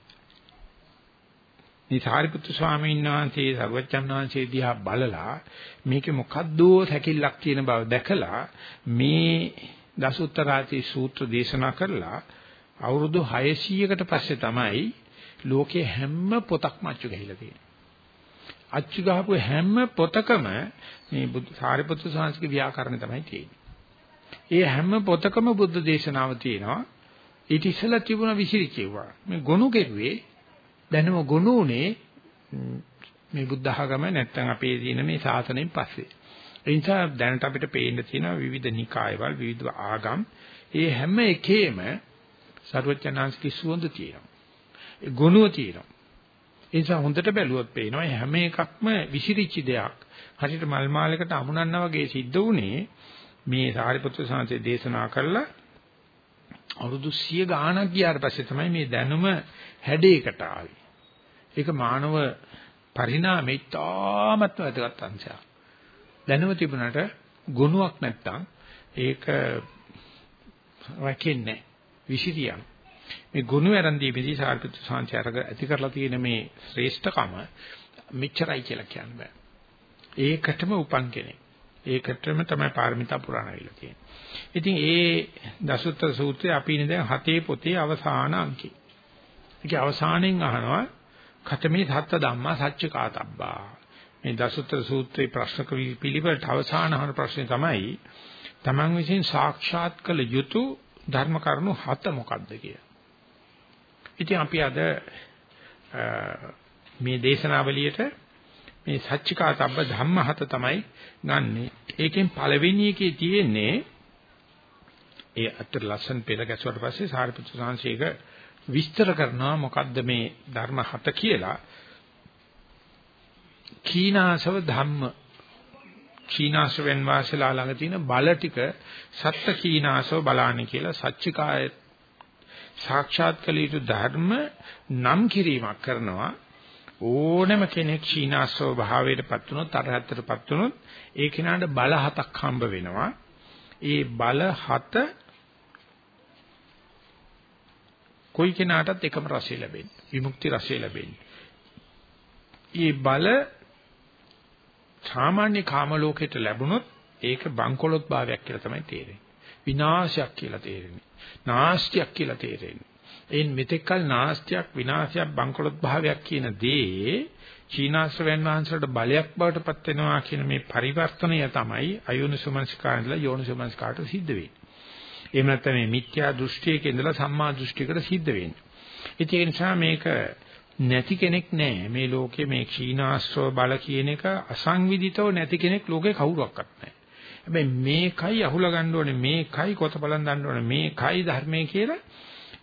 මේ සාරිපුත්තු ස්වාමීන් වහන්සේ සර්වචන් වහන්සේ දිහා බලලා මේකේ මොකද්ද සැකිල්ලක් තියෙන බව දැකලා මේ දසුත්තරාති සූත්‍ර දේශනා කරලා අවුරුදු 600කට පස්සේ තමයි ලෝකේ හැම පොතක්ම අච්චු ගහිලා තියෙන්නේ. අච්චු ගහපු හැම පොතකම මේ සාරිපුත්‍ර සාංශික ව්‍යාකරණ තමයි තියෙන්නේ. ඒ හැම පොතකම බුද්ධ දේශනාව තියෙනවා. ඊට ඉස්සෙල්ලා තිබුණ විසිරිච්චේවා. මේ ගොනු කෙරුවේ දැනුම ගොනු උනේ මේ බුද්ධ ආගම නැත්තම් අපේ තියෙන මේ සාසනයෙන් පස්සේ. ඒ නිසා දැනට අපිට පේන්න තියෙන විවිධ නිකායවල විවිධ ආගම් ඒ හැම එකේම සර්වඥාන්සේගේ සුවඳ තියෙනවා. ඒ ගුණුව තියෙනවා. ඒ නිසා හොඳට බැලුවොත් පේනවා හැම එකක්ම විසිරිච්ච දෙයක්. හරියට මල් මාලයකට අමුණන්නා වගේ සිද්ධ වුණේ මේ සාරිපුත්‍ර සාංශේ දේශනා කළා අවුරුදු 100 ගාණක් ගියාට පස්සේ තමයි මේ දැනුම හැඩයකට ආවේ. ඒක මානව පරිණාමේ තාමත් වැදගත් අංශයක්. දැනුම තිබුණාට ගුණයක් නැත්තම් ඒක රැකෙන්නේ විසිරියම්. මේ ගුණ ආරන්දීපේදී සාර්ථක සාංශය අරග ඇති කරලා තියෙන මේ ශ්‍රේෂ්ඨකම මෙච්චරයි කියලා කියන්න බෑ. ඒකටම උපන් කෙනෙක්. ඒකටම තමයි පාරමිතා පුරාණ වෙලා තියෙන්නේ. ඉතින් ඒ දසුත්තර සූත්‍රය අපි ඉන්නේ දැන් හතේ පොතේ අවසාන අංකේ. ඒකේ අවසානයෙන් අහනවා කතමේ සත්ත ධම්මා සත්‍ය කාතබ්බා. මේ දසුත්තර සූත්‍රයේ ප්‍රශ්න පිළිවෙලට අවසාන අහන ප්‍රශ්නේ තමයි තමන් විසින් සාක්ෂාත් කළ යුතු ධර්ම කරුණු හත මොකක්ද කියලා. ඉතින් අපි අද මේ දේශනාවලියට මේ සච්චිකාතබ්බ ධම්ම හත තමයි ගන්නෙ. ඒකෙන් පළවෙනි එකේ තියෙන්නේ ඒ අතර ලස්සන පෙළ ගැසුවට පස්සේ සාරිපුත්‍ර සාංශේක විස්තර කරනවා මොකද්ද මේ ධර්ම හත කියලා. කීනාසව ධම්ම. කීනාසවෙන් වාසලා ළඟ තියෙන බල ටික සත්‍ය කීනාසව බලාන්නේ කියලා සච්චිකාය සාක්ෂාත් කළ යුතු ධර්ම නම් කිරීමක් කරනවා. ඕනම කෙනෙක් කීනාසව භාවයටපත් වුණොත් තරහතරපත් වුණොත් ඒ කෙනාට බල හතක් හම්බ වෙනවා. ඒ බල හත කොයි කෙනාටත් එකම රසය ලැබෙන්නේ. විමුක්ති රසය ලැබෙන්නේ. මේ බල සාමාන්‍ය කාම ලෝකෙට ලැබුණොත් ඒක බංකොලොත් භාවයක් කියලා තමයි තේරෙන්නේ. විනාශයක් කියලා තේරෙන්නේ. නාස්තියක් කියලා තේරෙන්නේ. එයින් මෙතෙක්කල් නාස්තියක් විනාශයක් බංකොලොත් භාවයක් කියන දේ චීනාශ්‍රවයන් වහන්සේට බලයක් බවට පත් වෙනවා කියන මේ පරිවර්තනය තමයි අයෝනිසුමනස්කාරයලා යෝනිසුමනස්කාරට සිද්ධ වෙන්නේ. එහෙම නැත්නම් මේ මිත්‍යා දෘෂ්ටියක ඉඳලා සම්මා දෘෂ්ටියකට සිද්ධ වෙන්නේ. ඒ නිසා මේක නැති කෙනෙක් නැහැ. මේ ලෝකේ මේ ක්ෂීණාශ්‍රව බල කියන එක අසංවිධිතව නැති කෙනෙක් ලෝකේ කවුරක්වත් නැහැ. හැබැයි මේකයි අහුලා ගන්න ඕනේ මේකයි කොත බලන් ගන්න ඕනේ මේකයි ධර්මයේ කියලා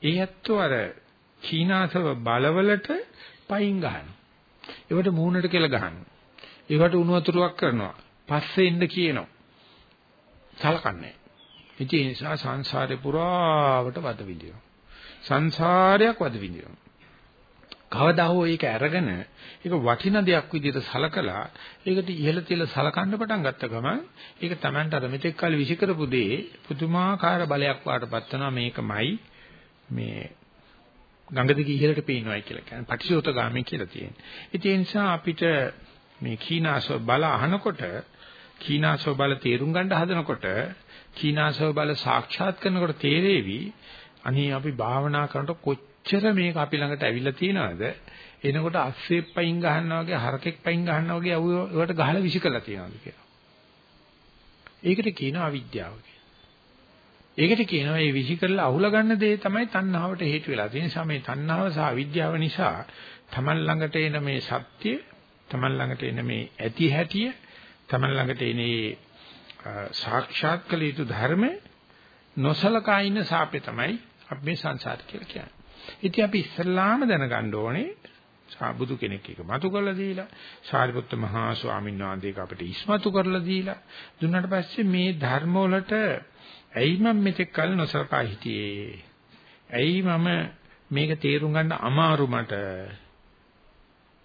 ඒ ඇත්තෝ අර ක්ෂීණාශ්‍රව බලවලට පයින් ගහනවා. ඒවට මූණට කියලා ගහනවා. ඒවට උණු වතුරක් කරනවා. පස්සේ එන්න කියනවා. සලකන්නේ. ඉතින් ඒ නිසා සංසාරේ පුරාවට වද විඳිනවා. සංසාරයක් වද විඳිනවා. කවදා හෝ ඒක අරගෙන ඒක වටින දෙයක් විදිහට සලකලා ඒකට ඉහළ තියලා සලකන්න පටන් ගත්ත ගමන් ඒක Tamanට අර මෙතෙක් කල විසිකරපු දේ පුදුමාකාර බලයක් වාටපත් වෙනවා මේකමයි මේ ගඟ දිගේ ඉහළට පේනවායි කියලා කියන්නේ පටිසෝතගාමී කියලා තියෙනවා. ඒ නිසා අපිට මේ කීනාසව බල අහනකොට කීනාසව බල තේරුම් ගන්න හදනකොට කීනාසව බල සාක්ෂාත් කරනකොට තේරෙවි අනේ අපි භාවනා කරනකොට කොච්චර මේක අපි ළඟට ඇවිල්ලා තියෙනවද එනකොට අස්සෙක් පයින් ගහනවා වගේ හරකෙක් පයින් ගහනවා වගේ ඒවට ගහලා විසි කරලා තියෙනවද කියලා. ඒකට කියනවා අවිද්‍යාව කියලා. ඒකට කියනවා මේ විසි කරලා අහුලා ගන්න දේ තමයි තණ්හාවට හේතු වෙලා තියෙන නිසා මේ තණ්හාව සහ අවිද්‍යාව නිසා Taman ළඟට එන මේ සත්‍ය, Taman ළඟට එන මේ ඇති හැටිය, Taman ළඟට එන සාක්ෂාත් කළ යුතු ධර්ම නොසලකා ඉන්න සාපේ තමයි අපි මේ සංසාර කියලා කියන්නේ. ඉතින් අපි ඉස්සල්ලාම දැනගන්න ඕනේ සාබුදු කෙනෙක් එක මතු කරලා දීලා සාරිපුත්ත මහා ස්වාමීන් වහන්සේක අපිට ඉස්මතු කරලා දීලා දුන්නාට පස්සේ මේ ධර්ම වලට ඇයි මම මෙතෙක් කල නොසලකා හිටියේ ඇයි මම මේක තේරුම් ගන්න අමාරු මට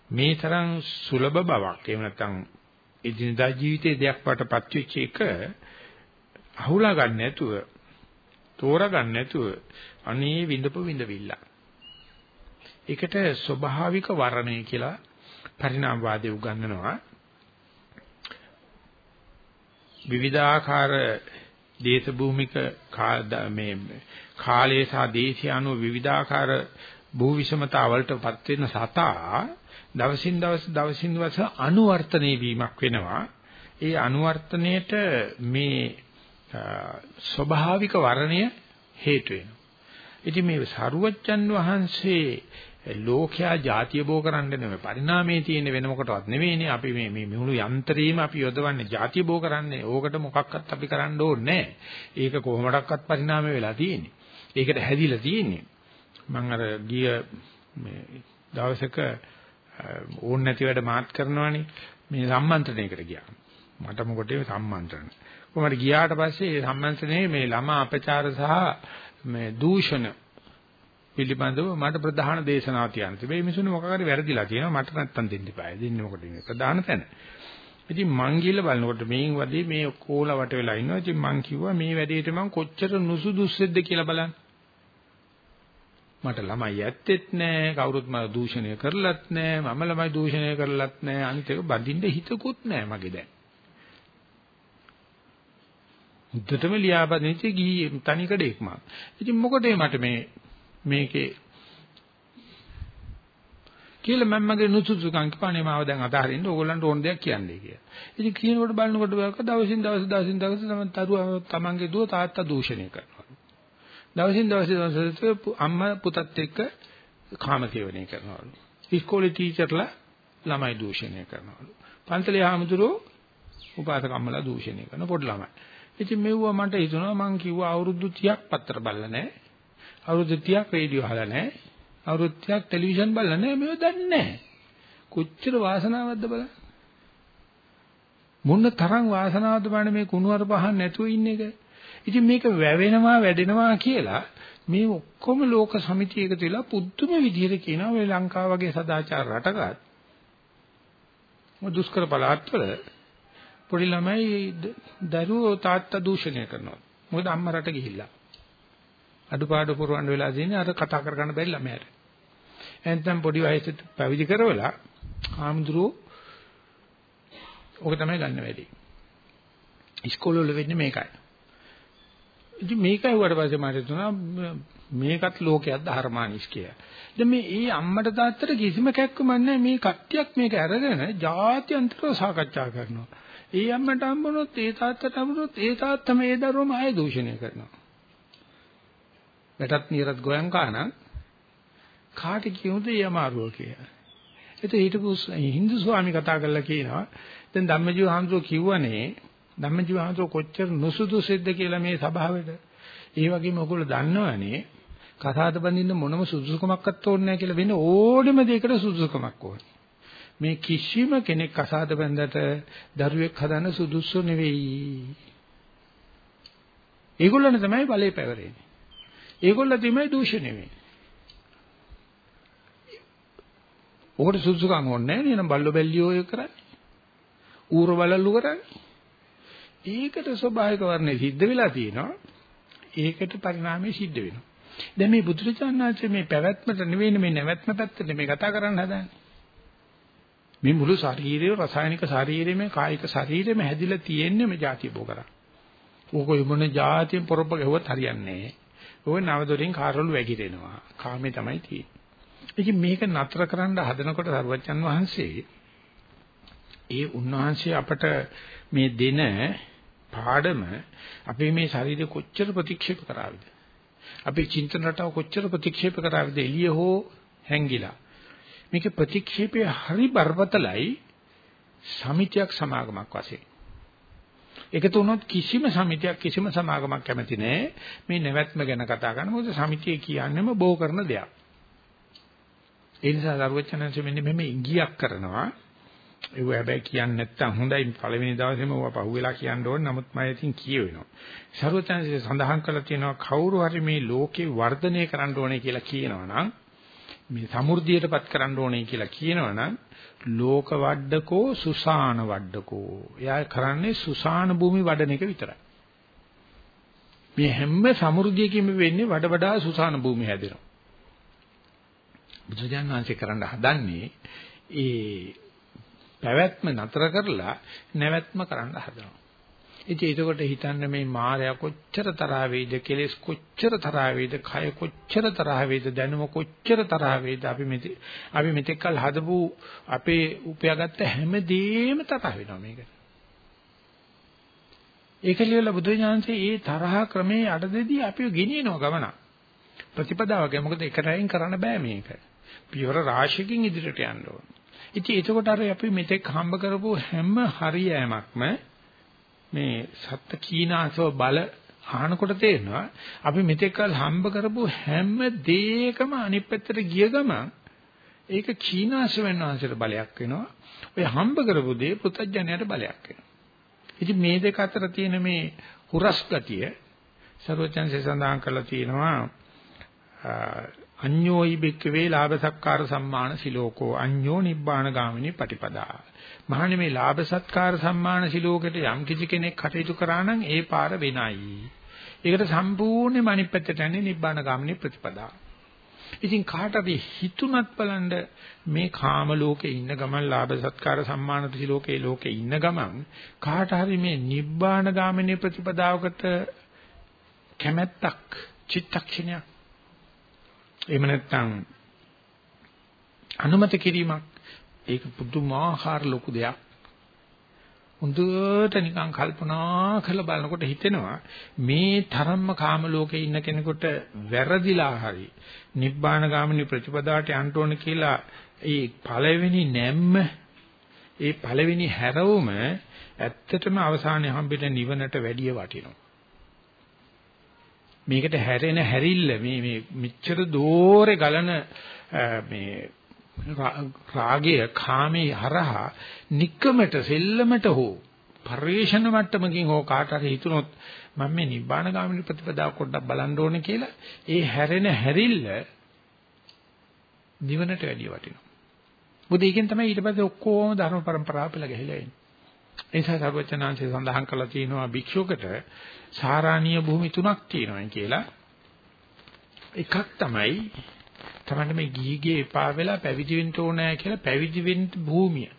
මේ තරම් සුලභ බවක් එහෙම නැත්නම් එදිනදා ජීවිතයේ දෙයක් වටපත් වෙච්ච එක අහුලා ගන්න නැතුව තෝරා ගන්න නැතුව අනේ විඳපු විඳවිල්ලා ඒකට ස්වභාවික වර්ණය කියලා පරිණාමවාදී උගන්වනවා. විවිධාකාර දේශ භූමික මේ කාලයේ සහ දේශය අනුව විවිධාකාර භූ විෂමතා වලටපත් වෙන සතා දවසින් දවස දවසින් දවස අනුවර්තනය වීමක් වෙනවා. ඒ අනුවර්තනයේට මේ ස්වභාවික වර්ණය හේතු වෙනවා. ඉතින් මේ සරුවච්චන් වහන්සේ ලෝකයා ಜಾතිය බෝ කරන්න නෙමෙයි පරිණාමයේ තියෙන වෙන මොකටවත් නෙවෙයිනේ. අපි මේ මේ මුළු යන්ත්‍රයේම අපි යොදවන්නේ ಜಾතිය බෝ කරන්නේ. ඕකට මොකක්වත් අපි කරන්න ඕනේ ඒක කොහොමඩක්වත් පරිණාමය වෙලා තියෙන්නේ. ඒකට හැදිලා තියෙන්නේ. මම අර ගිය මේ දවසක ඕන් නැති වැඩ මාත් කරනවනේ මේ සම්මන්ත්‍රණයකට ගියා මට මොකටද සම්මන්ත්‍රණ කොහමද ගියාට පස්සේ මේ සම්මන්ත්‍රණයේ මේ ළමා අපචාර සහ මේ දූෂණ පිළිබඳව මට ප්‍රධාන දේශනාවක් තියන්න තිබේ. මේ මිනිස්සුන්ට මොකක් හරි වැරදිලා තියෙනවා මට නැත්තම් දෙන්න එපායි. දෙන්නේ මොකටද මේ ප්‍රධාන තැන. ඉතින් මං ගිහලා බලනකොට මේන් වදී මේ කොලා වට වෙලා ඉන්නවා. ඉතින් මං කිව්වා මේ වැඩේට මං කොච්චර නුසුදුස්සෙක්ද කියලා බලන්න. මට ළමයි ඇත්තෙත් නෑ කවුරුත් මම දූෂණය කරලත් නෑ මම ළමයි දූෂණය කරලත් නෑ අනිත් එක බඳින්න හිතකුත් නෑ මගේ දැන්. උද්දටම ලියාපදින්ච ගිහි තනිකඩේක් මම. ඉතින් මොකටද මට මේ මේකේ කියලා මම මගේ නුසුසුකම් කපන්නේ මාව දැන් අතහරින්න ඕගොල්ලන්ට ඕන දෙයක් කියන්නේ කියලා. ඉතින් කියනකොට බලනකොට බලක දවසින් දවස දවසින් දවස තමයි තරුව තමන්ගේ දුව තාත්තා දූෂණය කරනවා. දවසින් දවස දවස අම්මා පුතත් එක්ක කාම සේවනය කරනවලු. ඉස්කෝලේ ටීචර්ලා ළමයි දූෂණය කරනවලු. පන්සලේ ආමතුරෝ උපාසකම්මලා දූෂණය කරන පොඩි ළමයි. ඉතින් මෙව්වා මට හිතුණා මං කිව්වා අවුරුදු 30ක් පත්‍ර බලලා නැහැ. අවුරුදු 30ක් රේඩියෝ අහලා නැහැ. අවුරුදු 30ක් ටෙලිවිෂන් බලලා නැහැ. මේව දන්නේ නැහැ. කොච්චර වාසනාවක්ද බලන්න. මොන තරම් වාසනාවක්ද බලන්න මේ කුණුවර පහන් නැතුව ඉන්න එක. ඉතින් මේක වැවෙනවා වැඩෙනවා කියලා මේ ඔක්කොම ලෝක සමිතිය එකතු වෙලා පුදුම විදිහට කියනවා ඔය ලංකාව වගේ සදාචාර රටකත් දුෂ්කර පළාත්වල පොඩි ළමයි දරුවෝ තාත්තා දූෂණය කරනවා. මොකද අම්මා රට ගිහිල්ලා. අඩුපාඩු පුරවන්න වෙලා තියෙන්නේ අර කතා කරගන්න බැරි ළමයාට. එහෙනම් පොඩි වයසට පැවිදි කරවලා ආම්දුරෝ ඔක තමයි ගන්න වැඩි. ඉස්කෝල වල වෙන්නේ මේකයි. ඉතින් මේකයි වුණාට පස්සේ මට තුනා මේකත් ලෝකයක් ධර්මානිස් කියලා. දැන් මේ ඒ අම්මට තාත්තට කිසිම කැක්කමක් නැහැ මේ කට්ටියක් මේක අරගෙන ජාත්‍යන්තරව සාකච්ඡා කරනවා. ඒ අම්මට හම්බුනොත් ඒ තාත්තට හම්බුනොත් ඒ තාත්තම ඒ දරුවම ආයෙ දූෂණය කරනවා. වැටත් නියරත් ගෝයන් කානම් කාට කියමුද ඒ අමාරුව කියලා. ඒත් හිටපු හින්දු ස්වාමි කතා කරලා කියනවා දැන් ධම්මජීව හාමුදුරුවෝ කිව්වනේ ධම්මජීව හාමුදුරුවෝ කොච්චර නුසුදුසුද්ද කියලා මේ සභාවට. ඒ වගේම ඔයගොල්ලෝ දන්නවනේ කතාද බඳින්න මොනම සුදුසුකමක්වත් ඕනේ නැහැ කියලා වෙන ඕනෙම දෙයකට සුදුසුකමක් ඕනේ. මේ කිසිම කෙනෙක් කසාද බඳට දරුවෙක් හදන්න සුදුසු නෙවෙයි. ඒගොල්ලන් තමයි බලේ පැවරෙන්නේ. ඒගොල්ල තමයි දූෂණය වෙන්නේ. ඔකට සුසුකම් ඕනේ නැහැ නේද බල්ලෝ බැල්ලියෝ ඔය කරන්නේ. ඌර බලල්ලු කරන්නේ. ඒකට ස්වභාවික වර්ණේ සිද්ධ වෙලා තියෙනවා. ඒකට පරිණාමය සිද්ධ වෙනවා. දැන් මේ බුදුරජාණන් වහන්සේ මේ පැවැත්මට නෙවෙයි මේ නැවැත්ම පැත්තට මේ කතා කරන්න හදාන්නේ. මේ මුළු ශරීරය රසායනික ශරීරෙම කායික ශරීරෙම හැදිලා තියෙන්නේ මේ જાතිය බෝකරා. ඕක මොන જાතියෙන් පොරොප්ප ගහුවත් හරියන්නේ නැහැ. ඕක නවදොරින් කාරවල වැగిරෙනවා. කාමේ තමයි තියෙන්නේ. ඉතින් මේක නතර කරන්න හදනකොට සරුවච්චන් වහන්සේ ඒ උන්වහන්සේ අපට මේ දෙන පාඩම අපේ මේ ශරීරය කොච්චර ප්‍රතික්ෂේප කරාවිද? අපේ චින්තන රටාව කොච්චර ප්‍රතික්ෂේප කරාවිද? එළිය හෝ හැංගිලා. මේක ප්‍රතික්ෂේපය හරි බරපතලයි සමිතියක් සමාගමක් වශයෙන්. එකතු වුණොත් කිසිම සමිතියක් කිසිම සමාගමක් කැමති නෑ. මේ නැවැත්ම ගැන කතා කරන මොකද සමිතිය කියන්නේම බෝ කරන දෙයක්. ඒ නිසා දරුවචනන්සේ මෙන්න මෙහෙම ඉඟියක් කරනවා. ඒව හැබැයි කියන්නේ නැත්තම් හොඳයි පළවෙනි දවසේම ඕවා පහුවෙලා කියන්න ඕනේ නමුත් මම ඉතින් කියවෙනවා. සර්වචන්සේ සඳහන් කළා තියෙනවා කවුරු හරි මේ ලෝකේ වර්ධනය කරන්න ඕනේ කියලා කියනවා නම් මේ සමෘද්ධියටපත් කරන්න ඕනේ කියලා කියනවා නම් ලෝක වඩඩකෝ සුසාන වඩඩකෝ. එයා කරන්නේ සුසාන භූමි වඩන එක විතරයි. මේ හැම සමෘද්ධියකින්ම වෙන්නේ වඩ වඩා සුසාන භූමි හැදෙනවා. බුදුජානක වහන්සේ කරන්න හදන්නේ ඒ පැවැත්ම නතර කරලා නැවැත්ම කරන්න හදනවා. ඉතින් ඒකකොට හිතන්න මේ මායя කොච්චර තරහ වේද කෙලෙස් කොච්චර තරහ වේද කය කොච්චර තරහ වේද දැනුම කොච්චර තරහ වේද අපි මෙතෙ අපි මෙතෙක්කල් හදපු අපේ උපයාගත්ත හැමදේම තරහ වෙනවා මේකට. ඒක ලියලා බුදුඥානසේ ඒ තරහ ක්‍රමේ අඩදෙදී අපිව ගෙනියනවා ගමන. ප්‍රතිපදාවක මොකද එකටයින් කරන්න බෑ මේක. පියවර රාශියකින් ඉදිරියට යන්න ඕන. ඉතින් එතකොට අර අපි මෙතෙක් හම්බ කරපු හැම හරියෑමක්ම මේ සත්ත්‍ය කීනාසව බල අහනකොට තේරෙනවා අපි මෙතෙක්කල් හම්බ කරපු හැම දෙයකම අනිත් පැත්තට ගිය ගමන් ඒක කීනාස වෙනවාන්සට බලයක් වෙනවා. ඔය හම්බ කරපු දේ පුතඥයට බලයක් වෙනවා. ඉතින් මේ දෙක අතර තියෙන මේ හුරස් ගතිය සර්වචන්සේ සඳහන් කරලා තියෙනවා අඤ්ඤෝයි බික්කවේ ලාභ සත්කාර සම්මාන සිලෝකෝ අඤ්ඤෝ නිබ්බාන ගාමිනී පටිපදා. මහණෙනි මේ ලාභ සත්කාර සම්මාන සිලෝකෙට යම් කිසි කෙනෙක් කටයුතු කරා නම් ඒ පාර වෙනයි. ඒකට සම්පූර්ණයෙන්ම අනිත් පැත්තට යන්නේ නිබ්බාන ගාමිනී ප්‍රතිපදා. ඉතින් කාටද හිතුණත් බලන්න මේ කාම ලෝකේ ඉන්න ගමන් ලාභ සත්කාර සම්මාන සිලෝකේ ලෝකේ ඉන්න ගමන් කාට හරි මේ නිබ්බාන ගාමිනී ප්‍රතිපදාවකට කැමැත්තක් චිත්තක්ෂණයක් එහෙම නැත්නම් අනුමත කිරීමක් ඒක පුදුමාකාර ලොකු දෙයක්. හොඳට නිකන් කල්පනා කරලා බලනකොට හිතෙනවා මේ තරම්ම කාම ලෝකේ ඉන්න කෙනෙකුට වැරදිලා හරි නිබ්බාන ගාමිනී ප්‍රතිපදාවට යන්න ඕන කියලා ඒ පළවෙනි නැම්ම ඒ පළවෙනි හැරවුම ඇත්තටම අවසානයේ හම්බෙන නිවනට වැඩිය වටිනවා. මේකට හැරෙන හැරිල්ල මේ මේ මෙච්චර දෝරේ ගලන මේ රාගය කාමේ හරහා নিকමට සෙල්ලමට හෝ පරිේශන මට්ටමකින් හෝ කාට හරි හිතුනොත් මම මේ නිබ්බාන ගාමිනී ප්‍රතිපදාව පොඩ්ඩක් බලන්න ඕනේ කියලා ඒ හැරෙන හැරිල්ල නිවනට වැඩිය වටිනවා. මොකද ඒකෙන් තමයි ඊට පස්සේ ඔක්කොම ධර්ම પરම්පරාව පෙළ ගැහිලා එන්නේ. ඒ නිසා සර්වචනාංශය සඳහන් කළා තියෙනවා භික්ෂුවකට සාරාණීය භූමි තුනක් තියෙනවා කියලා. එකක් තමයි තමයි මේ ගිහිගේ එපා වෙලා පැවිදි වෙන්න ඕනෑ කියලා පැවිදි වෙන්න භූමිය.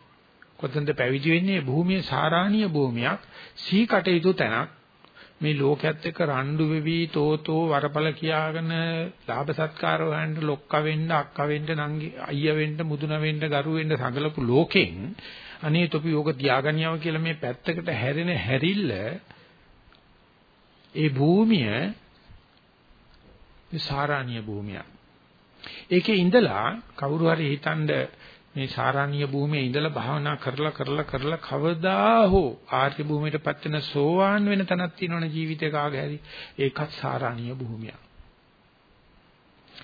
කොතනද පැවිදි වෙන්නේ? භූමිය සාරාණීය භූමියක්. සී කටයුතු තැනක්. මේ ලෝකයේත් එක්ක රණ්ඩු වෙවි තෝතෝ වරපල කියාගෙන ලාභ සත්කාර හොයන්න ලොක්ක වෙන්න අක්ක වෙන්න නංගි අයියා වෙන්න මුදුන වෙන්න ගරු වෙන්න සඟලපු ලෝකෙන් අනේ තොපි යෝග තියාගනියව කියලා මේ පැත්තකට හැරෙන හැරිල්ල ඒ භූමිය මේ සාරාණීය භූමියක්. ඒකේ ඉඳලා කවුරු හරි හිතනද මේ සාරාණීය භූමියේ ඉඳලා භාවනා කරලා කරලා කරලා කවදා හෝ ආර්ය භූමියටපත් වෙන සෝවාන් වෙන තැනක් තියෙනවනේ ජීවිතේ කාගේ හරි ඒකත් සාරාණීය භූමියක්.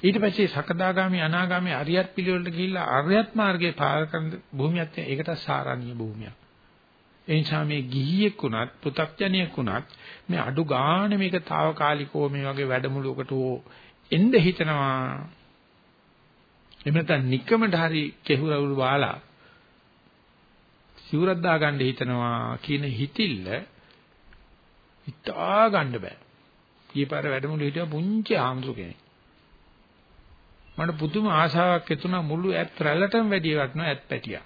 ඊට පස්සේ සකදාගාමි අනාගාමි අරියත් පිළිවෙලට ගිහිල්ලා අරියත් මාර්ගේ පාර කරන භූමියත් ඒකට සාරණීය භූමියක්. ඒ නිසා මේ ගිහියෙක් වුණත් පෘථග්ජනියෙක් වුණත් මේ අඩු ගාණ මේක తాවකාලිකව මේ වගේ වැඩමුළුවකට ඕ එන්න හිතනවා. එහෙම නැත්නම් নিকමඩ හරි කෙහුරවුල් වාලා සිවුරක් දාගන්න හිතනවා කියන හිතිල්ල හිතා ගන්න බෑ. ඊපාර වැඩමුළු හිටියා පුංචි ආම්සු කෙනෙක්. මට පුදුම ආශාවක් ඇතුණා මුළු ඇත් රැල්ලටම වැඩි වටනවා ඇත් පැටියා.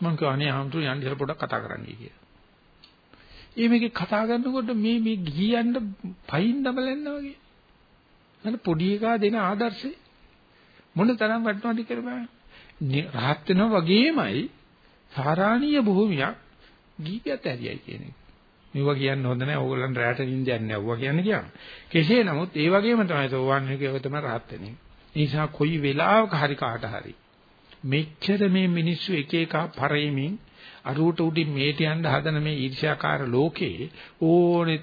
මං කියන්නේ ආම්තු යන්න ඉතල පොඩක් කතා කරන්නයි කියලා. ඒ මේකේ කතා කරනකොට මේ මේ ගියන්න පයින් දමලන්න වගේ. අර පොඩි එකා දෙන ආදර්ශේ මොන තරම් වටනවද කියලා බලන්න. රහත් වෙනවා වගේමයි සාරාණීය භූමියක් ගීපියත් ඇරියයි කියන එක. මේවා කියන්න හොඳ නැහැ. ඕගොල්ලන් රැට නිින්දයක් නැවුවා කියන්නේ කියන්න. කෙසේ නමුත් ඒ වගේම තමයි සෝවන්නේ කියව තමයි රහත් වෙන්නේ. ඒ නිසා කොයි වෙලාවක හරි කාට හරි මෙච්චර මේ මිනිස්සු එක එක පරෙමින් අරුවට උඩින් මේට යන්න හදන මේ ඊර්ෂ්‍යාකාර ලෝකේ ඕනේ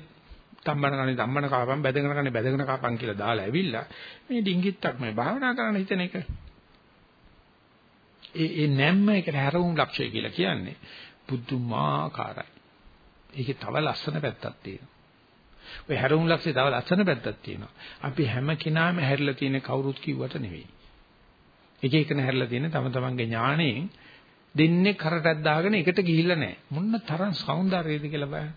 තම්බන කන්නේ තම්බන කාපම් බැදගෙන කන්නේ බැදගෙන කාපම් කියලා දාලා ඇවිල්ලා මේ ඩිංගිත්තක් මේ භාවනා කරන්න හිතන එක ඒ ඒ නැම්ම එකට හැරවුම් ලක්ෂය කියලා කියන්නේ පුදුමාකාරයි. ඒකේ තව ලස්සන පැත්තක් තියෙනවා. ඔය හැරවුම් ලක්ෂයේ තව ලස්සන පැත්තක් තියෙනවා. අපි හැම කෙනාම හැරිලා තියෙන කවුරුත් කිව්වට නෙවෙයි. එක එකන හැරිලා තියෙන තම තමන්ගේ ඥාණයෙන් දෙන්නේ කරටක් දාගෙන එකට ගිහිල්ලා නැහැ. මොන තරම් సౌందර්යයද කියලා බලන්න.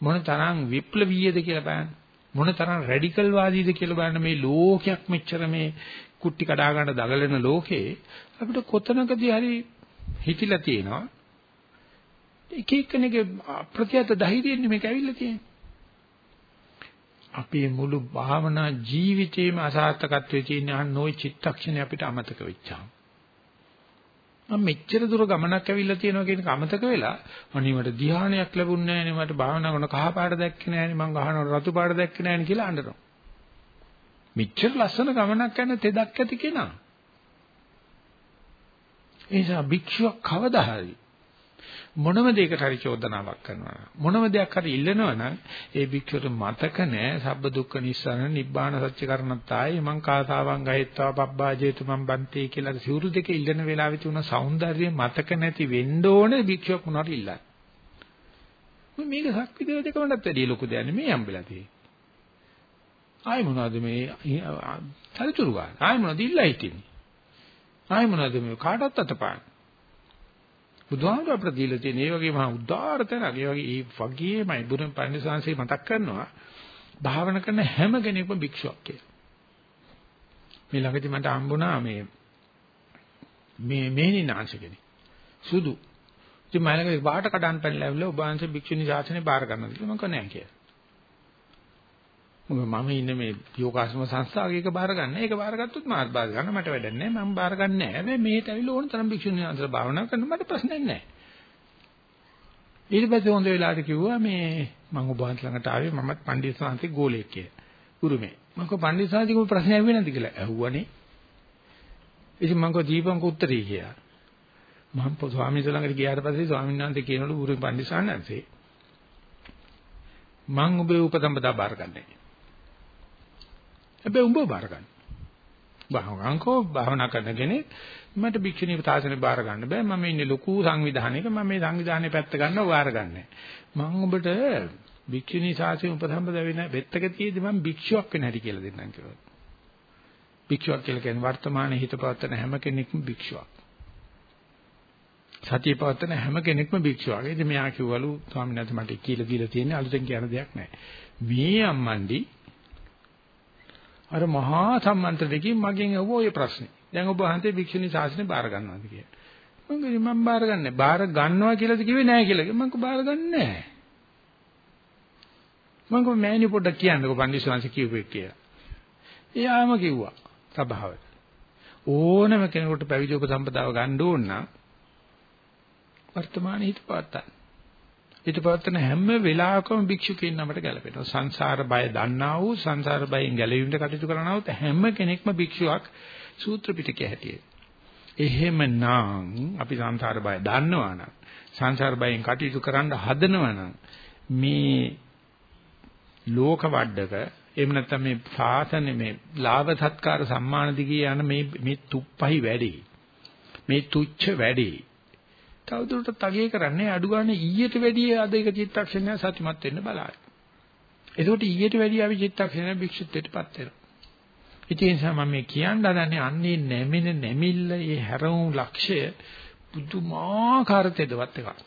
මොන තරම් විප්ලවීයද කියලා බලන්න. මොන තරම් රැඩිකල් වාදීද කියලා බලන්න මේ ලෝකයක් මෙච්චර මේ කුට්ටි කඩා ගන්න දඟලන ලෝකේ අපිට කොතනකදී හරි හිතිලා තියෙනවා එක එක්කෙනෙක්ගේ ප්‍රත්‍යත ධෛර්යයෙන් මේක ඇවිල්ලා තියෙන්නේ අපේ මුළු භාවනා ජීවිතේම අසාර්ථකත්වයේ තියෙන අනෝයි චිත්තක්ෂණේ අපිට අමතක වෙච්චා. මම මෙච්චර දුර ගමනක් ඇවිල්ලා තියෙනවා කියන එක අමතක වෙලා අනේ මට ධ්‍යානයක් ලැබුණේ නැහැ නේ මට භාවනා කරන කහ පාට දැක්කේ නැහැ නේ මං ගහන රතු පාට දැක්කේ නැහැ නේ කියලා අඬනවා. මෙච්චර ලස්සන ගමනක් යන තෙදක් ඇති කෙනා. ඒ නිසා භික්ෂුව කවදා හරි මොනම දෙයකට හරි චෝදනාවක් කරනවා. මොනම දෙයක් හරි ඉල්ලනවා නම් ඒ භික්ෂුවට මතක නෑ. සබ්බ දුක්ඛ නිස්සාරණ නිබ්බාන සත්‍ය කරණත්තායි මං කාසාවන් ගහෙත්වා පබ්බාජේතු මං බන්තේ කියලා සිවුරු දෙක ඉල්ලන වෙලාවෙ තුන సౌందර්යය මතක නැති වෙන්න ඕනේ භික්ෂුවක් මොනවාට ඉල්ලන්නේ. මේක සක්විදේ දෙකමඩත් වැඩිය ලොකු දෙයක් නෙමෙයි හම්බෙලා තියෙන්නේ. ආයි මොනවද මේ තලතුරු ගන්න? ආයි මොනවද ඉල්ලා හිටින්නේ? ආයි මොනවද මේ කාටවත් අතපාන? බුදුහාමුදුර අපිට දීලා තියෙන ඒ වගේ මහා උදාාර තැනක්. ඒ වගේ ඒ වගේමයි බුදුන් පන්සිංශේ මතක් කරනවා භාවනා කරන හැම කෙනෙක්ම භික්ෂුවක් කියලා. මේ ළඟදී මට හම්බුණා මේ මේ මෙහෙණිනාංශ කෙනෙක්. සුදු. ඉතින් මම ළඟදී වාට කඩන් පැනලා ඇවිල්ලා ඔබ වහන්සේ භික්ෂුනි ශාසනය බාර ගන්නවා කියලා මම කෝ නැහැ කියලා. මම ඉන්නේ මේ යෝගාශ්‍රම සංස්ථාවක එක බාර ගන්න. ඒක බාරගත්තොත් මාත් බාර ගන්න මට වැඩක් නැහැ. මම බාර ගන්න නැහැ. හැබැයි මේට ඇවිල්ලා ඕන තරම් භික්ෂුණී අතර භාවනා කරන මට ප්‍රශ්නයක් නැහැ. ඊට පස්සේ හොඳ වෙලාවට කිව්වා මේ මම ඔබ වහන්සේ ළඟට ආවේ මමත් පණ්ඩිත සාන්තිගේ ගෝලයෙක් කියලා. ගුරුමේ. මම කෝ පණ්ඩිත සාන්තිගේ ප්‍රශ්නයක් වෙන්නේ නැද්ද කියලා ඇහුවනේ. ඉතින් මම කෝ දීපංක උත්තරේ කියලා. මම පො ස්වාමීන් වහන්සේ ළඟට ගියාට පස්සේ ස්වාමීන් වහන්සේ කියනවලු ගුරුමේ පණ්ඩිත සාන්තිසේ මම ඔබේ උපසම්පදා බාර ගන්නෑ. හැබැයි උඹ බාර ගන්න. භාවනාංකෝ භාවනා කරන කෙනෙක් මට භික්ෂුණී තාසනේ බාර ගන්න බෑ මම ඉන්නේ ලොකු සංවිධානයක මම මේ සංවිධානයේ පැත්ත ගන්නව බාර ගන්නෑ මම ඔබට භික්ෂුණී ශාසනය උපසම්පද වෙන වෙත්තක තියේදී මම භික්ෂුවක් වෙන හැටි කියලා දෙන්නම් කියලා. භික්ෂුවක් කියලා කියන්නේ වර්තමානයේ හිත පවත්තන හැම කෙනෙක්ම භික්ෂුවක්. සතිය පවත්තන හැම කෙනෙක්ම භික්ෂුවක්. ඉතින් මෙයා කිව්වලු ස්වාමීන් වහන්සේ මට කියලා දීලා තියෙන්නේ අලුතෙන් කියන දෙයක් නෑ. මේ අම්මන්ඩි අර මහා සම්මන්ත්‍ර දෙකින් මගෙන් අහුව ඔය ප්‍රශ්නේ. දැන් ඔබ වහන්සේ භික්ෂුණී ශාසනය බාර ගන්නවාද කියලා. මම කිව්වේ මම බාර ගන්නෑ. බාර ගන්නවා කියලාද කිව්වේ නෑ කියලා. මම කිව්වා බාර ගන්නෑ. මම කිව්වා මෑණි පොඩ්ඩක් කියන්නකෝ පන්දිස්වාංශ කියුවේ කියලා. එයාම කිව්වා සභාවට. ඕනම කෙනෙකුට පැවිදි උපසම්පදාව ගන්න ඕන නම් වර්තමාන හිත පාත්තන්න. ඊට පවත්තන හැම වෙලාවකම භික්ෂුකෙන් නමට ගැලපෙනවා. සංසාර බය දන්නා වූ සංසාර බයෙන් ගැලවීමට කටයුතු කරනා වූ හැම කෙනෙක්ම භික්ෂුවක් සූත්‍ර පිටකයේ හැටියට. එහෙමනම් අපි සංසාර බය දන්නවා නම් සංසාර බයෙන් කටයුතු කරන්න හදනවා නම් මේ ලෝක වඩක එහෙම නැත්නම් මේ සාසනේ මේ ලාභ සත්කාර සම්මාන දිගේ යන මේ මේ තුප්පහයි වැඩි මේ තුච්ච වැඩි තවදුරටත් තගේ කරන්නේ අඩු ගන්න ඊයට වැඩිය අද එක චිත්තක්ෂණය සතුටුමත් වෙන්න බලائے. එතකොට ඊයට වැඩිය අපි චිත්තක්ෂණය භික්ෂුත්වයටපත් වෙනවා. ඉතින් නිසා මම මේ කියන්න හදන්නේ අන්නේ නැමෙන නැමිල්ල ඒ හැරවුම් ලක්ෂය පුදුමාකාර තෙදවත් එකක්.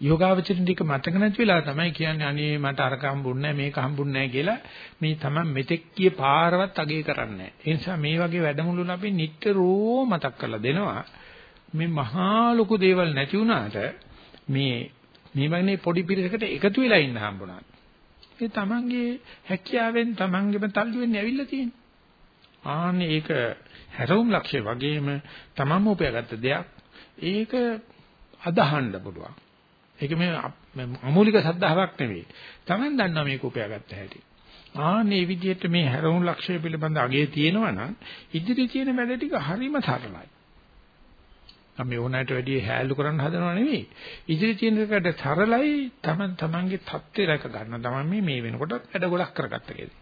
යෝගාවචරින්දික මතක නැති වෙලා තමයි කියන්නේ අනේ මට අරක හම්බුන්නේ නැහැ මේක හම්බුන්නේ නැහැ කියලා මේ තමයි මෙතෙක් කිය පාරවත් අගේ කරන්නේ නැහැ. ඒ නිසා මේ වගේ වැඩමුළුන අපි නිට්ටරෝ මතක් කරලා දෙනවා. මේ මහා ලොකු දේවල් නැති වුණාට මේ මේ වගේ පොඩි පිරිසකට එකතු වෙලා ඉන්න හම්බුණා. ඒ තමන්ගේ හැකියාවෙන් තමන්ගේම තල්ලු වෙන්නේ ඇවිල්ලා තියෙන්නේ. ආන්නේ ඒක හැරවුම් ලක්ෂ්‍ය වගේම තමන්ම උපයාගත්ත දෙයක්. ඒක අදහන්න පුළුවන්. ඒක මේ අමූලික සද්ධාාවක් නෙවෙයි. Taman දන්නවා මේක උපයාගත්ත හැටි. ආන්නේ විදිහට මේ හැරවුම් ලක්ෂ්‍ය පිළිබඳ අගේ තියෙනවා නම් ඉදිරි තියෙන වැඩ ටික හරිම සරලයි. අපි ඕනෑමට වැඩිය හැලු කරන්න හදනව නෙවෙයි. ඉදිරි තියෙන එකට සරලයි Taman Tamanගේ தත්ත්වය රැක ගන්න. Taman මේ මේ වෙනකොට වැඩ ගොඩක් කරගත්ත කෙනෙක්.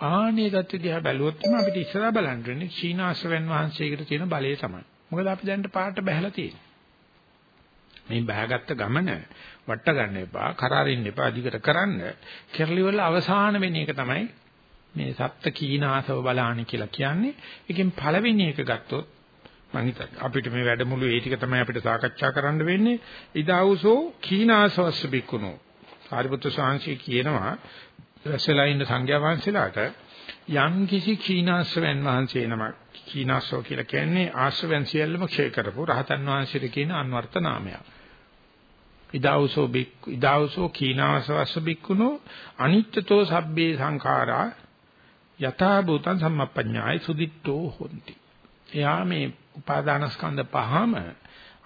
ආනේ தත්ත්වය දිහා බැලුවොත් තමයි අපිට ඉස්සරහා බලන්න වෙන්නේ චීනාශ්‍රවෙන් වහන්සේකට තියෙන බලය තමයි. මොකද අපි දැන් පාට බහැලා තියෙන්නේ. මේ බහගත්ත ගමන වට ගන්න එපා කරාරින්න එපා අධිකට කරන්න කෙරලි වල අවසාන වෙන එක තමයි මේ සත්ත්‍ය කීනාසව බලාණි කියලා කියන්නේ ඒකෙන් පළවෙනි එක ගත්තොත් මම හිතන්නේ අපිට මේ වැඩමුළු ඒ ටික තමයි අපිට සාකච්ඡා කරන්න වෙන්නේ ඉදාවුසෝ කීනාසවස්ස බික්කුණෝ සාරිපුත්‍ර ස්වාමීන් කියනවා රසලා ඉන්න සංඝයා වහන්සේලාට යම් කිසි කීනාශ්‍රවෙන් වහන්සේ නමක් කීනාශ්‍රව කියලා කියන්නේ ආශ්‍රවෙන් සියල්ලම ක්ෂය කරපු රහතන් වහන්සේට කියන අන්වර්ථ නාමයක්. ඉදාවසෝ බික් ඉදාවසෝ කීනාසවස්ස බික්කුණෝ අනිත්‍යතෝ සබ්බේ සංඛාරා යථා භූතං සම්මප්පඤ්ඤාය සුදිත්තෝ හොಂತಿ. එයා මේ උපාදානස්කන්ධ පහම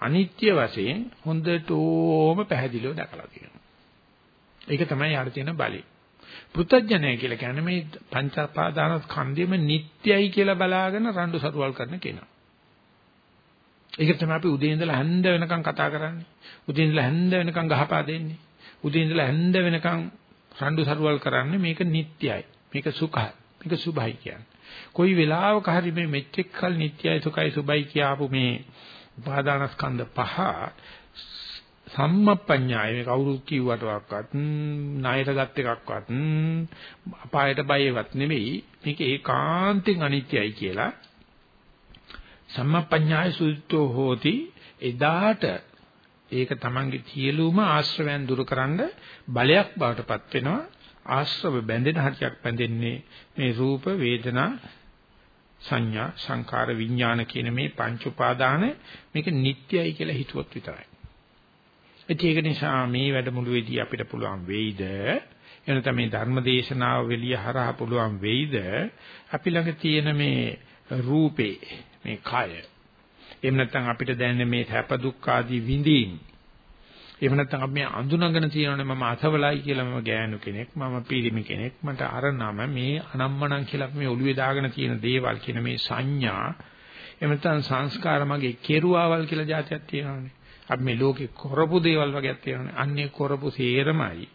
අනිත්‍ය වශයෙන් හොඳටම පැහැදිලිව දැකලා තියෙනවා. ඒක තමයි යාට තියෙන බලය. පෘතජ්ජනය කියලා කියන්නේ මේ පංච උපාදානස්කන්ධෙම නිට්ටයයි කියලා බලාගෙන රණ්ඩු සරුවල් කරන කෙනා. ඒක තමයි අපි උදේ ඉඳලා හැන්ද වෙනකන් කතා කරන්නේ. උදේ ඉඳලා හැන්ද වෙනකන් ගහපා දෙන්නේ. උදේ ඉඳලා හැන්ද වෙනකන් රණ්ඩු සරුවල් කරන්නේ මේක නිට්ටයයි. මේක සුඛයි. මේක සුභයි කියන්නේ. කොයි වෙලාවක හරි මේ මෙච්චෙක් කල නිට්ටයයි සුඛයි සුභයි කියාපු මේ උපාදානස්කන්ධ පහ සම්මප්පඤ්ඤාය. මේ කවුරුත් කිව්වටවත් ණයට ගත් එකක්වත් අපායට බයවත් නෙවෙයි මේක ඒකාන්තෙන් අනිත්‍යයි කියලා. සම්මප්පඤ්ඤාය සුද්ධෝ හෝති. එදාට ඒක තමන්ගේ සියලුම ආශ්‍රවයන් දුරුකරන්න බලයක් බවටපත් වෙනවා. ආශ්‍රව බැඳෙන හරියක් බැඳෙන්නේ මේ රූප වේදනා සංඥා සංකාර විඥාන කියන මේ පංච උපාදාන මේක නිට්ටයයි කියලා හිතුවොත් විතරයි. ඒක නිසා මේ වැඩමුළුවේදී අපිට පුළුවන් වෙයිද එනතම මේ ධර්ම දේශනාව වෙලිය හරහා පුළුවන් වෙයිද අපි ළඟ තියෙන මේ රූපේ මේ කය. එහෙම නැත්නම් අපිට දැනෙන මේ සැප දුක් ආදී විඳීම්. එහෙම නැත්නම් අපි මේ අඳුනගෙන තියෙනවනේ මම අසවලයි කියලා මම ගෑනු කෙනෙක් මම පිරිමි කෙනෙක් මට අර නම මේ අනම්මනම් කියලා මේ ඔළුවේ දාගෙන තියෙන දේවල් කියන මේ සංඥා එහෙම නැත්නම් සංස්කාර මගේ කෙරුවාවල් කියලා જાතියක් තියෙනවනේ. අපි මේ ලෝකේ කරපු දේවල් වගේක් තියෙනවනේ. අන්නේ කරපු සේරමයි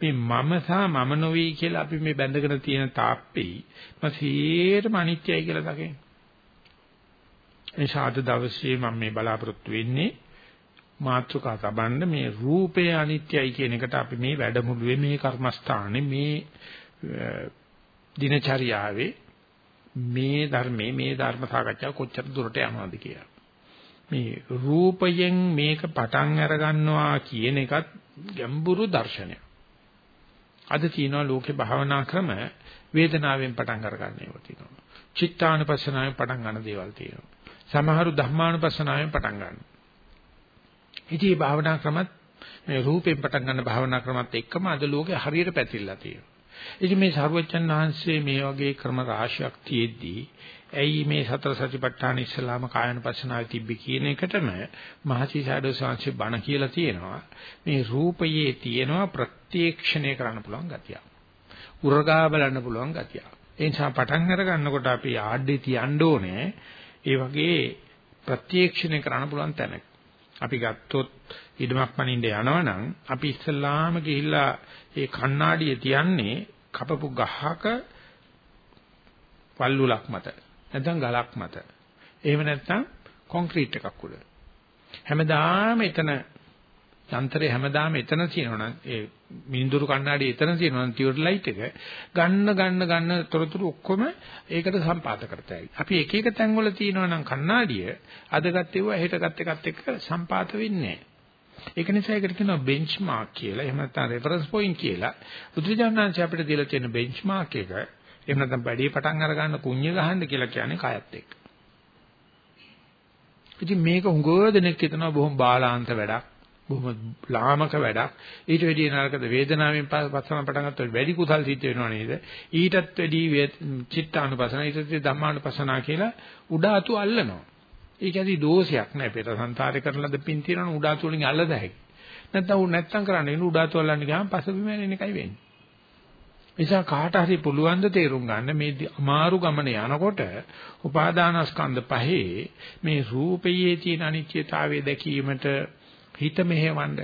මේ මම සහ මම නොවේ කියලා අපි මේ බැඳගෙන තියෙන තාප්පේ මම සේරම අනිත්‍යයි කියලා දකිනවා. එනිසා අද දවසේ මම මේ බලාපොරොත්තු වෙන්නේ මාත්‍රකා තබන්න මේ රූපය අනිත්‍යයි කියන එකට අපි මේ වැඩමුළුවේ මේ කර්මස්ථානේ මේ දිනචරියාවේ මේ ධර්මයේ මේ ධර්ම සාකච්ඡාව කොච්චර දුරට යනවද කියලා. මේ රූපයෙන් මේක පටන් අර ගන්නවා කියන එකත් ගැඹුරු දර්ශනයක්. අද තියෙනවා ලෝකේ භාවනා ක්‍රම වේදනාවෙන් පටන් අර ගන්න ඒවා තියෙනවා. චිත්තානුපස්සනාවෙන් පටන් ගන්න දේවල් තියෙනවා. සමහරු ධර්මානුපස්සනාවෙන් පටන් ගන්නවා. ඉතින් මේ භාවනා ක්‍රමත් මේ රූපයෙන් පටන් ගන්න භාවනා ක්‍රමත් එක්කම අද ලෝකේ හරියට පැතිරලා තියෙනවා. ඉතින් මේ සර්වචන් වහන්සේ මේ වගේ ක්‍රම රාශියක් තියෙද්දී ඇයි මේ සතර සතිපට්ඨාන ඉස්සලාම කායනුපස්සනාවේ තිබ්බි කියන එකටම මහසි සාඩෝ සංසි බණ කියලා තියෙනවා. මේ රූපයේ තියෙනවා ප්‍රත්‍යක්ෂණය කරන්න පුළුවන් ගතිය. උරගා බලන්න පුළුවන් ගතිය. ඒ නිසා පටන් අර ගන්නකොට අපි ආඩේ තියන්න ඕනේ ඒ වගේ ප්‍රත්‍යක්ෂණය කරන්න පුළුවන් තැනක. අපි ගත්තොත් ඉදමක් පනින්න යනවනම් අපි ඉස්සල්ලාම ගිහිල්ලා ඒ කණ්ණාඩිය තියන්නේ කපපු ගහක පල්ලුලක් මත නැත්නම් ගලක් මත. එහෙම නැත්නම් කොන්ක්‍රීට් එකක් උඩ. හැමදාම එතන යන්ත්‍රය හැමදාම එතන තියෙනවනම් ඒ මිනිඳුරු කණ්ණාඩි එතන තියෙනවනම් ටියුර් ලයිට් එක ගන්න ගන්න ගන්න තොරතුරු ඔක්කොම ඒකට සම්පාත කරතයි. අපි එක එක තැන්වල තියෙනවනම් කණ්ණාඩිය අද ගත්තේවා හෙට ගත්ත එකත් එක්ක සම්පාත වෙන්නේ ඒක නිසා ඒකට කියනවා බෙන්ච්මාර්ක් කියලා. එහෙම නැත්නම් රෙෆරන්ස් පොයින්ට් කියලා. බුදුජානනාංශ අපිට දීලා තියෙන බෙන්ච්මාර්ක් එක එහෙම නැත්නම් බැඩිය පටන් අර ගන්න කුණ්‍ය ගහන්න කියලා කියන්නේ කයත් එක්ක. ඉතින් මේක හුඟව දෙනෙක් හිතනවා බොහොම බාලාන්ත වැඩක්. බොහොම ලාමක වැඩක්. ඊට වැඩිය නරකද වේදනාවෙන් පස්සම පටන් ගත්තොත් වැඩි කුසල් සිද්ධ වෙනව නේද? ඊටත් වැඩි චිත්තානුපසන ඊටත් ධම්මානුපසනා කියලා උඩාතු අල්ලනවා. ඒක ඇති දෝෂයක් නෑ. පෙර සංසාරේ කරන ලද පින් තියනවා උඩාතු වලින් අල්ලද හැකි. නැත්නම් උ නැත්තම් කරන්නේ නේ උඩාතු අල්ලන්න ගියාම පසුබිම එන එකයි වෙන්නේ. නිසා කාට හරි පුළුවන් ද තේරුම් ගන්න මේ අමාරු ගමන යනකොට උපාදානස්කන්ධ පහේ මේ රූපයේ තියෙන අනිත්‍යතාවය දැකීමට හිත මෙහෙවන්න.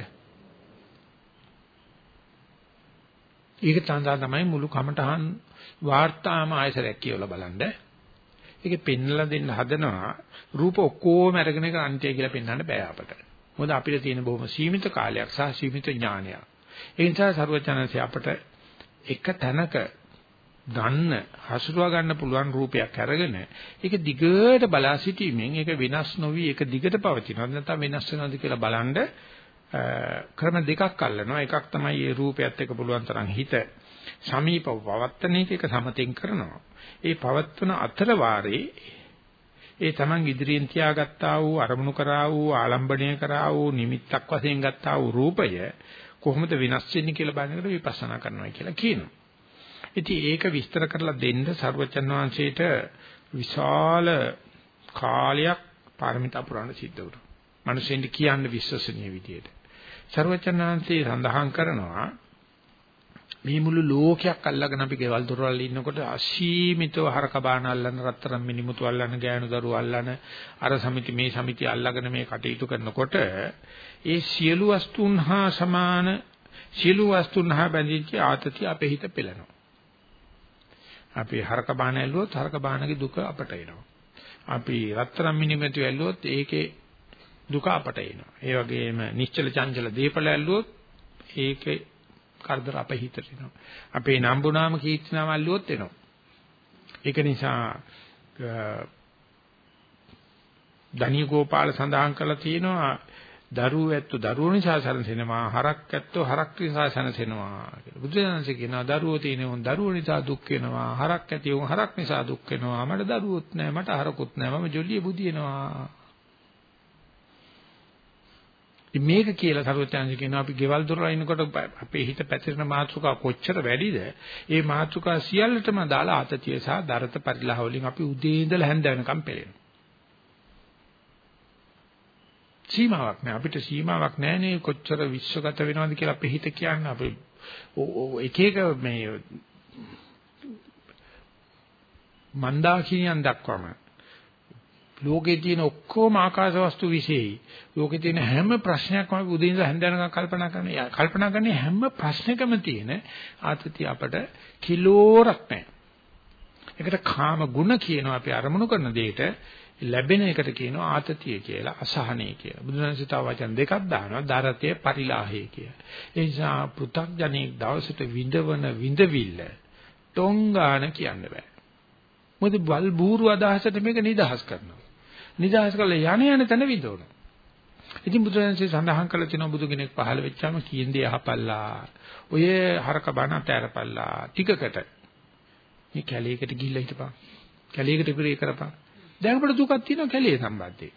ඒක තඳා තමයි මුළු කමටහන් වාර්තාම ආයසරයක් කියවලා බලන්න. ඒකේ පෙන්වලා දෙන්න හදනවා රූප ඔක්කොම අරගෙන ඒක අන්ත්‍ය කියලා පෙන්වන්න බෑ අපට. මොකද අපිට තියෙන බොහොම සීමිත කාලයක් සහ සීමිත ඥානයක්. ඒ නිසා සර්වචනන්සේ අපට එක තැනක ගන්න හසුරුවා ගන්න පුළුවන් රූපයක් අරගෙන ඒක දිගට බලා සිටීමෙන් ඒක වෙනස් නොවි ඒක දිගට පවතිනවා. නැත්නම් වෙනස් වෙනවද කියලා බලන්න ක්‍රම දෙකක් අල්ලනවා. එකක් තමයි මේ රූපයත් එක්ක පුළුවන් තරම් හිත සමීපව පවත්තන එක එක සමතෙන් කරනවා. ඒ පවත්වන අතර වාරේ ඒ Taman ඉදිරියෙන් තියාගත්තා වූ අරමුණු කරා වූ ආලම්බණය කරා වූ නිමිත්තක් වශයෙන් ගත්තා වූ රූපය කොහොමද වෙනස් වෙන්නේ කියලා බලනකොට විපස්සනා කරනවා කියලා කියනවා. ඉතින් ඒක විස්තර කරලා දෙන්න සර්වචන් වහන්සේට විශාල කාලයක් පාරමිතා පුරාණ සිද්ධ වුණා. මිනිස්සුන්ට කියන්න විශ්වසනීය විදියට. සර්වචන් වහන්සේ සඳහන් කරනවා මේ මුළු ලෝකයක් අල්ලගෙන අපි ගෙවල් දොරවල් ඉන්නකොට අසීමිතව හරක බාන අල්ලන රත්තරන් මිනිමුතු අල්ලන ගෑනු දරුවෝ අල්ලන අර සමිති මේ සමිති අල්ලගෙන මේ කටයුතු කරනකොට ඒ සියලු වස්තුන් හා සමාන සියලු වස්තුන් හා බැඳිච්ච ආතතිය අපේ හිත පෙළෙනවා. අපි හරක බාන ඇල්ලුවොත් හරක බානගේ දුක අපට එනවා. අපි රත්තරන් මිනිමුතු ඇල්ලුවොත් ඒකේ දුක අපට එනවා. ඒ වගේම නිශ්චල චංචල දීපල ඇල්ලුවොත් ඒකේ කරදර අපේ හිතට එනවා. අපේ නම්බුනාම කීර්තිනාම අල්ලුවොත් එනවා. ඒක නිසා දණිය ගෝපාල සඳහන් කරලා තියෙනවා දරුවෝ ඇත්තු දරුවෝ නිසා සැනසෙනවා හරක් ඇත්තෝ හරක් නිසා සැනසෙනවා කියලා. බුදුදහමසේ කියනවා දරුවෝ තියෙන උන් දරුවෝ නිසා දුක් වෙනවා හරක් ඇති උන් හරක් නිසා දුක් වෙනවා. මට දරුවොත් නැහැ මට හරකුත් නැහැ මම ජොලිය බුදිනවා. මේක කියලා සරුවචාන්සි කියනවා අපි ගෙවල් දොරලා ඉන්නකොට අපේ හිත පැතිරෙන මාතෘකා කොච්චර වැඩිද? ඒ මාතෘකා සියල්ලටම දාලා ආතතිය සහ දරත පරිලහ වලින් අපි උදේ ඉඳලා හැන්ද වෙනකම් පෙළෙනවා. සීමාවක් නෑ අපිට සීමාවක් නෑනේ කොච්චර විශ්වගත වෙනවද කියලා අපේ හිත කියන්නේ අපි එක එක මේ මන්දාකිනියන් දක්වම ලෝකේ තියෙන ඔක්කොම ආකාශ වස්තු විශේෂයි. ලෝකේ තියෙන හැම ප්‍රශ්නයක්ම අපි උදේ ඉඳලා හැන්දනකම් කල්පනා කරන්නේ. කල්පනා කරන්නේ හැම ප්‍රශ්නකම තියෙන ආතතිය අපට කිලෝරක් නැහැ. ඒකට කාම ගුණ කියනවා අපි අරමුණු කරන දෙයට ලැබෙන එකට කියනවා ආතතිය කියලා අසහනය කියලා. බුදුරජාණන් තව වචන දෙකක් දානවා දරතේ පරිලාහය කියලා. ඒ නිසා පෘථග්ජනෙක් දවසට විඳවන විඳවිල්ල ටොංගාන කියන්න බෑ. මොකද බල් බూరు අදහසට මේක නිදහස් කරනවා. නිදහස් කරලා යණ යන තැන විඳවන. ඉතින් බුදුරජාණන්සේ සඳහන් කළ තියෙනවා බුදු කෙනෙක් පහළ වෙච්චාම කීන් දේ අහපල්ලා. ඔය හරක බණ අතෑරපල්ලා. ටිකකට. මේ කැලේකට ගිහිල්ලා හිටපන්. කැලේකට පිරේ කරපන්. දැන් අපිට දුකක් තියෙනවා කැලේ සම්බන්ධයෙන්.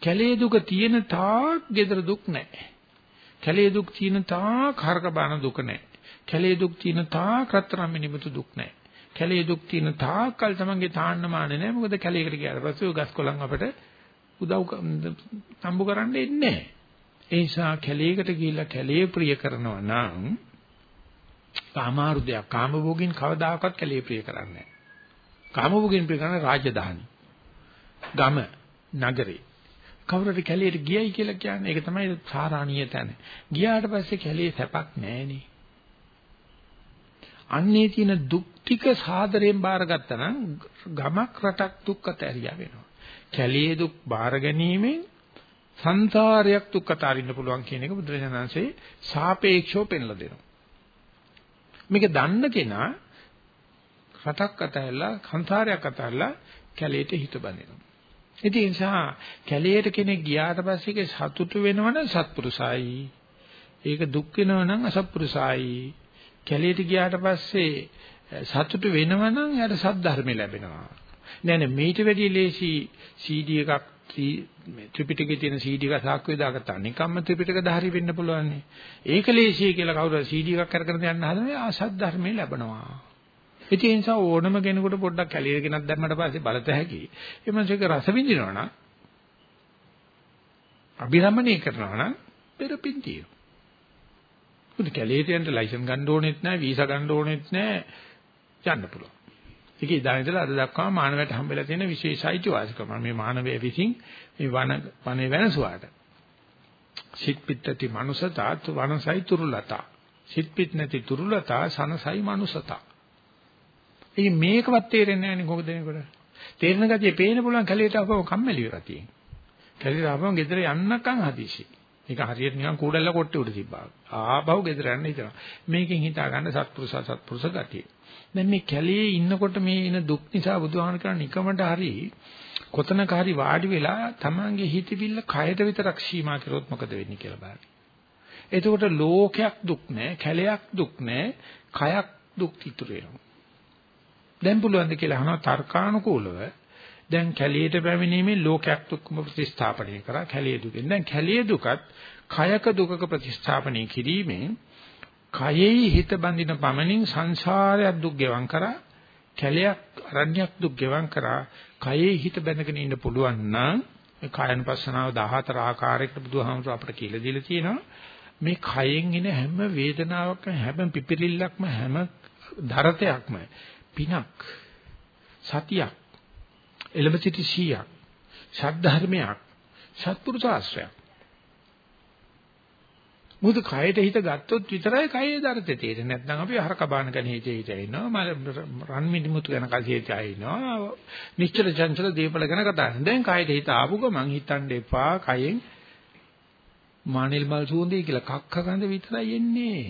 කැලේ දුක තියෙන තාක් gedara දුක් නැහැ. කැලේ දුක් තියෙන තාක් හරක බණ දුක නැහැ. කැලේ දුක් තියෙන තාක් රත්තරන් මිනිමුතු දුක් නැහැ. කැලේ දුක් තියෙන තාක්කල් තමන්ගේ තාන්න මාන්නේ නැහැ. මොකද කැලේකට ගියාට පස්සේ ඔය ගස් කොළන් අපිට උදව් සම්බු කරන්න එන්නේ නැහැ. ඒ නිසා කැලේකට ගිහිල්ලා කැලේ ප්‍රිය කරනවා නම් අමාරු දෙයක්. කාමභෝගින් කවදාකවත් කැලේ ප්‍රිය කරන්නේ නැහැ. කාමභෝගින් ප්‍රිය කරන්නේ රාජධානි. ගම, නගරේ. කවුරුරි කැලේට ගියයි කියලා කියන්නේ ඒක තමයි සාරාණීය තැන. ගියාට පස්සේ කැලේ සැපක් නැහෙනේ. අන්නේ තියෙන දුක් ටික සාදරයෙන් බාරගත්තා නම් ගමක් රටක් දුක් අතහැරියා වෙනවා. කැලේ දුක් බාර ගැනීමෙන් සංසාරයක් දුක් අතහරින්න පුළුවන් කියන එක බුදුරජාණන්සේ සාපේක්ෂව පෙන්ලා දෙනවා. මේක දන්න කෙනා රටක් අතහැරලා සංසාරයක් අතහැරලා කැලේට හිත බඳිනවා. ඉතින් ඒ නිසා කැලේට කෙනෙක් ගියාට පස්සේ ඒක සතුටු වෙනවනම් සත්පුරුසයි. ඒක දුක් වෙනවනම් අසත්පුරුසයි. කැලේට ගියාට පස්සේ සතුටු වෙනවනම් එයාට සද්ධර්ම ලැබෙනවා. නෑ නෑ මේට වැඩි ලේසි CD එකක් ත්‍රිපිටකයේ තියෙන CD එක සාක්කුවේ දාගත්තා. නිකම්ම ත්‍රිපිටක ධාරි වෙන්න පුළුවන් නේ. ඒක ලේසි කියලා කවුරු CD එකක් අරගෙන යන්න හදන ආසත් ධර්මයේ ලැබෙනවා. ඉතින් ඒ නිසා ඕනම කෙනෙකුට පොඩ්ඩක් කැලියර ගෙනත් දැම්මට පස්සේ බලත හැකි. ඒ මනසක රස විඳිනවා නම් අභිරමණය කරනවා නම් පෙරපින් තියෙනවා. උදේ කැලියට යන්න ලයිසන් ගන්න ඕනෙත් නැහැ, වීසා ගන්න ඕනෙත් නැහැ. යන්න පුළුවන්. ඒක ඉදා ඉඳලා අද දක්වාම මානවයට හම්බෙලා තියෙන විශේෂ අයිතිවාසිකම. මේ මානවය විසින් මේ වන වනේ වෙනසුවාට. සිත් පිටති මනුසතා වනසයි තුරුලතා. සිත් පිට නැති තුරුලතා සනසයි මනුසතා. ඉතින් මේකවත් තේරෙන්නේ නැහැ නේ කොහොමද දෙනකොට. තේරෙන ගතිය පේන්න පුළුවන් කැලියට ආපුවම කම්මැලි වෙලා තියෙන්නේ. කැලියට ආපුවම ගෙදර යන්නකම් හදිසි. ඒක හරියට නිකන් කූඩල්ල කොට්ටේ උඩ තිබ්බා. ආපහු ගෙදර යන්න හිතනවා. මේකෙන් හිතා ගන්න සත්පුරුෂ සත්පුරුෂ ගතිය. දැන් මේ කැලේ ඉන්නකොට මේ එන දුක් නිසා බුදුහාම කරන නිකමට හරි කොතනක හරි වාඩි වෙලා තමන්ගේ හිතවිල්ල කයට විතරක් සීමා කරොත් මොකද වෙන්නේ කියලා බලන්න. එතකොට ලෝකයක් දුක් නැහැ, කැලයක් දුක් නැහැ, කයක් දුක් ඉතුරු වෙනවා. දැන් පුළුවන් ද කියලා අහනවා තර්කානුකූලව. දැන් කැලියට පැමිණීමේ ලෝකයක් දුක්ම ප්‍රතිස්ථාපනය කරා. කැලිය දුකෙන්. දැන් කැලිය දුකත් කයක දුකක ප්‍රතිස්ථාපනය කිරීමෙන් කයෙහි හිත බඳින පමණින් සංසාරයක් දුක් ගෙවම් කරා. කැලයක් අරණ්‍යයක් දුක් ගෙවම් කරා. කයෙහි හිත බැඳගෙන ඉන්න පුළුවන් නම් මේ කායනුපස්සනාව 14 ආකාරයකට බුදුහාමුදුර අපිට කියලා දීලා තියෙනවා. මේ කයෙන් එන හැම වේදනාවක්ම හැම පිපිරිල්ලක්ම හැම දරතයක්ම පිනක් සතියක් එළඹ සිටි සීයක් ශාද්ධර්මයක් සත්පුරුෂ ආශ්‍රයක්. මොකද කයට හිත ගත්තොත් විතරයි කයේ දරතේ තේරෙන්නේ. නැත්නම් අපි හර කබාන ගැන හිතේ හිතේ ඉන්නවා රන් මිනිමුතු ගැන කල්හිතේ ඉන්නවා නිශ්චල චංචල දීපල ගැන කතා කරනවා. දැන් කයට හිත ආපු ගමන් හිතන්න එපා කයෙන් මානෙල් මල් සුවඳයි කියලා කක්ක ගඳ විතරයි එන්නේ.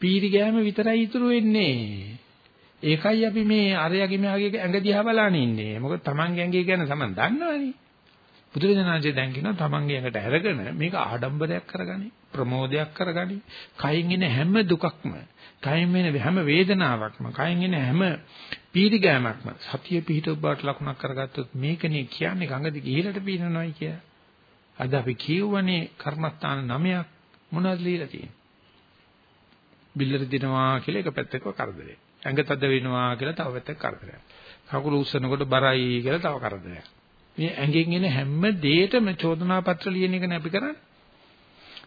පීරි ගෑම විතරයි ඉතුරු වෙන්නේ. ඒකයි අපි මේ අරයගේ මෙයාගේ ඇඟ දිහා බලන ඉන්නේ. මොකද තමන්ගේ ඇඟේ ගැන තමන් දන්නවනේ. බුදුරජාණන්සේ දැන් කියනවා තමන්ගේ ඇඟට අරගෙන මේක ආඩම්බරයක් කරගනි, ප්‍රමෝදයක් කරගනි. කයින් එන හැම දුකක්ම, කයින් එන හැම වේදනාවක්ම, කයින් එන හැම පීඩිගෑමක්ම සතිය පිහිට ඔබට ලකුණක් කරගත්තොත් මේකනේ කියන්නේ ගඟදි ගිහිලට පීනනොයි කිය. අද අපි කියවනේ කර්මස්ථාන නමයක් මොනවද ලියලා තියෙන්නේ? බිල්ලර දිනවා කියලා එක පැත්තක කරදරේ. ඇඟ තද වෙනවා කියලා තව පැත්තක් කරදරයක්. කකුල උස්සනකොට බරයි කියලා තව කරදරයක්. මේ ඇඟෙන් එන හැම දෙයකම චෝදනා පත්‍ර ලියන එක නේ අපි කරන්නේ.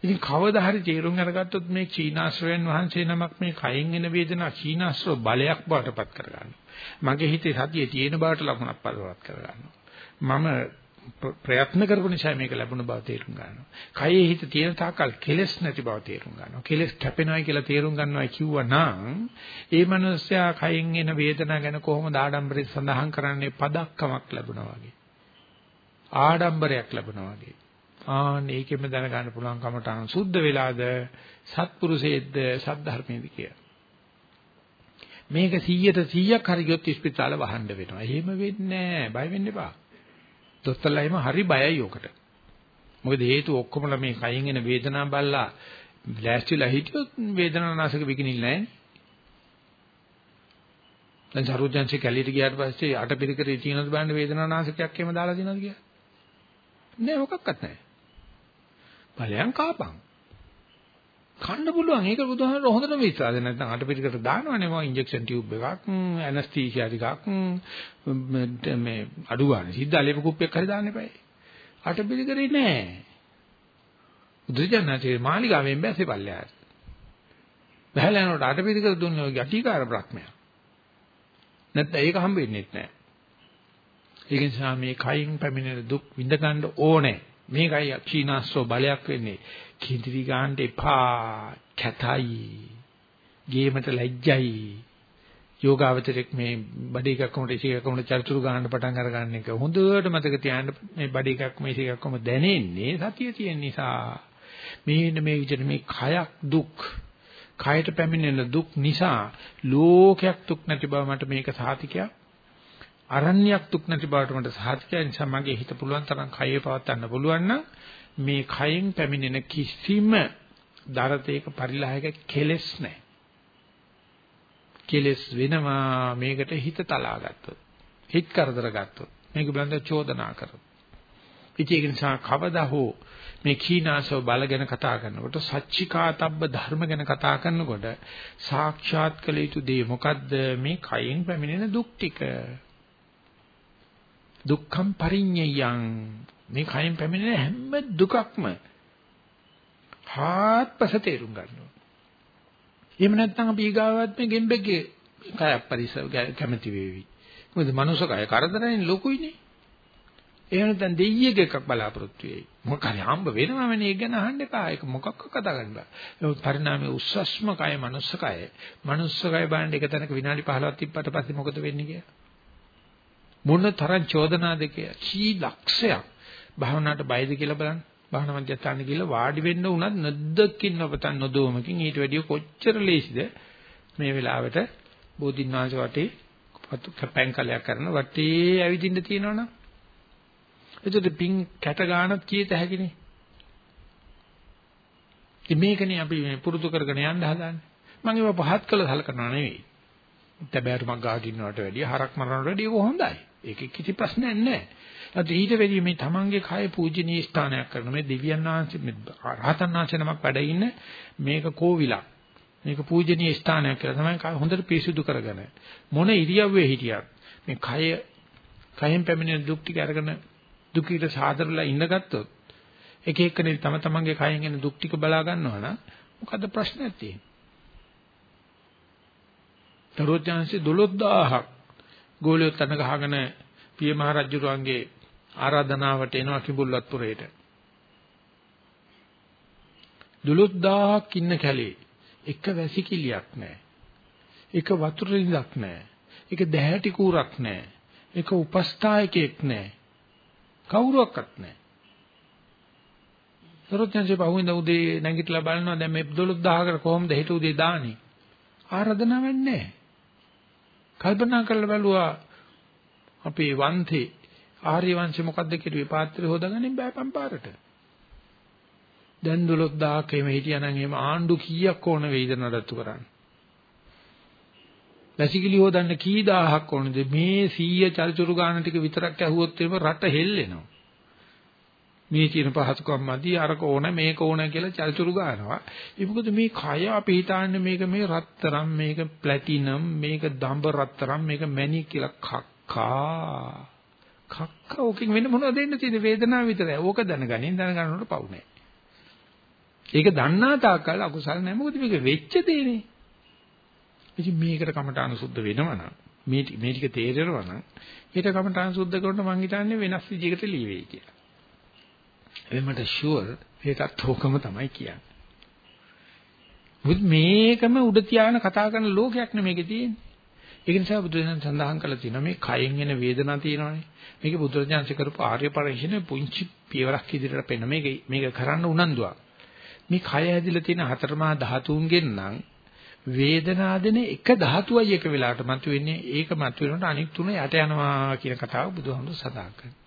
ඉතින් කවදා හරි තේරුම් අරගත්තොත් මේ චීනාශ්‍රයන් වහන්සේ නමක් මේ කයෙන් එන වේදනා චීනාශ්‍රව බලයක් බවට පත් කරගන්නවා. මගේ හිතේ සතියේ තියෙන බවට ලකුණක් පදවත් කරගන්නවා. මම ප්‍රයත්න කරපු නිසා මේක ලැබුණ බව තේරුම් ගන්නවා. කයේ හිත තියෙන තාකල් කෙලස් නැති බව තේරුම් ගන්නවා. කෙලස් කැපෙනවයි කියලා තේරුම් ගන්නවා කිව්වනම් ඒ මනුස්සයා කයෙන් එන වේදනාව ගැන කොහොමද ආඩම්බරෙන් සඳහන් කරන්නේ පදක්කමක් ලැබුණා වගේ. ආඩම්බරයක් ලැබුණා වගේ. ආන්න ඒකෙම දැනගන්න පුළුවන් කමටහන් සුද්ධ වෙලාද සත්පුරුෂයේද සද්ධර්මයේද කියලා. මේක 100ට 100ක් හරි ගියොත් ඉස්පිතාල වහන්න වෙනවා. එහෙම වෙන්නේ නැහැ. බය වෙන්න එපා. දොස්තරලා එහෙම හරි බයයි ඕකට. මොකද හේතුව ඔක්කොමලා මේ කයින් එන වේදනාව බලලා ලෑස්තිලා හිටියොත් වේදනානාශක විකිනිල් නැහැ. දැන් සරුවජන්සි කැලියට ගියාට පස්සේ අටපිරිකරේ තියෙනවද බලන්න වේදනානාශකයක් එහෙම දාලා තියෙනවද කියලා? නෑ මොකක්වත් නෑ. ඵලයන් කාපන්. කන්න පුළුවන්. ඒක බුදුහාමර හොඳටම විශ්වාස නැත්නම් අටපිරිකට දානවනේ මම ඉන්ජෙක්ෂන් ටියුබ් එකක්, ඇනස්තීසියා ටිකක් මේ අඩු ගන්න. සිද්ධ අලෙප කුප්පයක් හරි දාන්න එපා. අටපිරිකරේ නෑ. බුදුජානකේ මාලිගාවෙන් බැස්සේ පල්ලෙහාට. බහැලා යනකොට අටපිරිකර දුන්නේ ඔය ගැටිකාර බ්‍රහ්මයා. නැත්නම් ඒක හම්බ වෙන්නේ නැහැ. ඒක නිසා මේ කයින් පැමිණෙන දුක් විඳ ගන්න ඕනේ. මේකයි ක්ෂීනාස්ත්‍රෝ බලයක් වෙන්නේ. කිඳිරි ගන්න එපා. කැතයි. ගේමට ලැජ්ජයි. යෝගාවචරයක් මේ බඩ එකක් කොමට ඉසි එකක් කොමට චරිචුරු ගන්න පටන් අර ගන්න එක හොඳට මතක තියාගන්න මේ බඩ එකක් මේ ඉසි එකක් කොම දැනෙන්නේ සතිය තියෙන නිසා මේ මේ විදිහට මේ කයක් දුක් කයට පැමිණෙන දුක් නිසා ලෝකයක් දුක් නැති බව මට මේක සාතිකයක් අරණ්‍යයක් දුක් නැති බවට මට සාහිත්‍ය නිසා මගේ හිත පුළුවන් තරම් කයේ පවත්වන්න පුළුවන් නම් මේ කයෙන් පැමිණෙන කිසිම දරතේක පරිලහයක කෙලෙස් නැහැ. කෙලෙස් වෙනවා මේකට හිත තලා ගත්තොත්. හිත කරදර ගත්තොත්. මේක බඳ චෝදනා කරොත්. ඉතින් ඒක නිසා කවදා හෝ මේ කීනාසව බල ගැන කතා කරනකොට සච්චිකාතබ්බ ධර්ම ගැන කතා කරනකොට සාක්ෂාත් කළ යුතු දේ මොකද්ද මේ කයෙන් පැමිණෙන දුක් ටික දුක්ඛම් පරිඤ්ඤයං මේ කයෙන් පැමිණෙන හැම දුකක්ම හාත්පස තේරුම් ගන්නවා. එහෙම නැත්නම් අපි ඊගාවත් මේ ගෙම්බෙක්ගේ කය පරිස කැමති වේවි. මොකද මනුස්ස කය කරදරයිනේ ලොකුයිනේ. එහෙම නැත්නම් දෙයියෙක් එකක් බලාපොරොත්තු වෙයි. මොකක් හරි හම්බ වෙනවමනේ ඒක ගැන අහන්න එපා. ඒක මොකක්ක කතා කරන්න බෑ. ඒ පරිණාමයේ උස්සස්ම කය මනුස්ස කය. මනුස්ස කය බලන්න එක තැනක විනාඩි 15ක් තිබ්බට පස්සේ මොකද වෙන්නේ කියලා? මොන තරම් චෝදනාද කියලා. කී ලක්ෂයක් භාවනාවට බයද කියලා බලන්න. භාවනා මධ්‍යස්ථාන කියලා වාඩි වෙන්න උනත් නැද්දකින් නොපතන් නොදෝමකින් ඊට වැඩිය කොච්චර ලේසිද මේ වෙලාවට බෝධින්නාංශ වටේ කැපෙන් කලයක් කරන වටේ ඇවිදින්න තියෙනවනම් එතකොට පිං කැට ගන්නත් කීත හැකිනේ. ඉතින් මේකනේ අපි මේ පුරුදු කරගෙන යන්න හදාන්නේ. මම ඒව පහත් කළ සලකනවා නෙවෙයි. තැබෑරුමක් ගහකින්නවට වැඩිය හරක් මරනවට වැඩිය ඒක හොඳයි. ඒකේ කිසි ප්‍රශ්නයක් නැහැ. අද ඊට වැඩිය මේ තමන්ගේ කය පූජනීය ස්ථානයක් කරන මේ දෙවියන් වහන්සේ මේ රහතන් වහන්සේ නමක් වැඩ ඉන්න මේක කෝවිලක්. මේක පූජනීය ස්ථානයක් කියලා තමයි කය හොඳට පිරිසුදු කරගෙන මොන ඉරියව්වේ හිටියත් මේ කය කයෙන් පැමිණෙන දුක් ටික අරගෙන දුකීට සාදරලා ඉඳගත්තොත් එක එක්කනේ තම තමන්ගේ කයෙන් එන දුක් ටික බලා ගන්නවා නම් මොකද්ද ප්‍රශ්නයක් තියෙන්නේ? දරෝජාන්සේ 12000ක් ගෝලියොත් තන ගහගෙන පිය මහ රජුරුවන්ගේ ආරාධනාවට එනවා කිඹුල්වත්පුරේට. 12000ක් ඉන්න කැලේ එක වැසිකිලියක් නැහැ. එක වතුර රින්දක් නැහැ. එක දැහැටි කූරක් නැහැ. එක උපස්ථායකයෙක් නැහැ. කවුරුවක්වත් නැහැ. සරෝජන්සේ පහුවෙන්ද උදේ නැගිටලා බලනවා දැන් මේ 12000කට කොහොමද හෙට උදේ දාන්නේ? ආරාධනාවක් නැහැ. කල්පනා කරලා බලුවා අපේ වන්තේ ආර්ය වංශේ මොකද්ද කියලා පාත්‍රය හොදාගන්නේ බෑපම් පාරට. දැන් 12000ක් එහෙම හිටියනම් එහෙම ආණ්ඩු කීයක් ඕන වෙයිද නඩත්තු කරන්න. වැසිකිලි හොදන්න කී දහහක් ඕනද මේ 100 චරිචුරු ගාන ටික විතරක් ඇහුවොත් එහෙම රට හෙල්ලෙනවා මේ කියන පහසුකම් මදි අරක ඕන මේක ඕන කියලා චරිචුරු ගන්නවා. ඒ මොකද මේ කය අපි හිතන්නේ මේක මේ රත්තරම් මේක ප්ලැටිනම් මේක දඹ රත්තරම් මේක මැණික් කියලා කක්කා. කක්කා ඕකෙන් වෙන මොනවද දෙන්න තියෙන්නේ? වේදනාව විතරයි. ඕක දැනගනින් දැනගන්නකොට පවු නැහැ ඒක දන්නා තාක්කල් අකුසල් නැහැ මොකද මේක වෙච්ච දෙන්නේ ඉතින් මේකට කමඨාන සුද්ධ වෙනවනම් මේ මේ ටික තේරෙනවා නම් ඊට කමඨාන සුද්ධ කරනකොට මං හිතන්නේ වෙනස් විදිහකට ලීවෙයි කියලා. ඒ මට ෂුවර් ඒකත් ඕකම තමයි කියන්නේ. මුත් මේකම උඩ තියාගෙන කතා කරන ලෝකයක් නෙමේකේ තියෙන්නේ. ඒක නිසා බුදුරජාණන් සඳහන් කළා තියෙනවා මේ කයෙන් එන වේදනාව තියෙනවානේ. මේක බුදුරජාණන්සේ කරපු ආර්ය පරිශ්‍රණය පුංචි පියවරක් ඉදිරියට පෙන්න මේක මේක කරන්න උනන්දුවක්. මේ කය ඇදිලා තියෙන හතරමා ධාතුන්ගෙන් නම් වේදනා දෙන එක ධාතුවයි එක වෙලාවට මතුවෙන්නේ ඒක මතුවෙනකොට අනික් තුන යට යනවා කියන කතාව බුදුහාමුදුර සඳහන් කරනවා.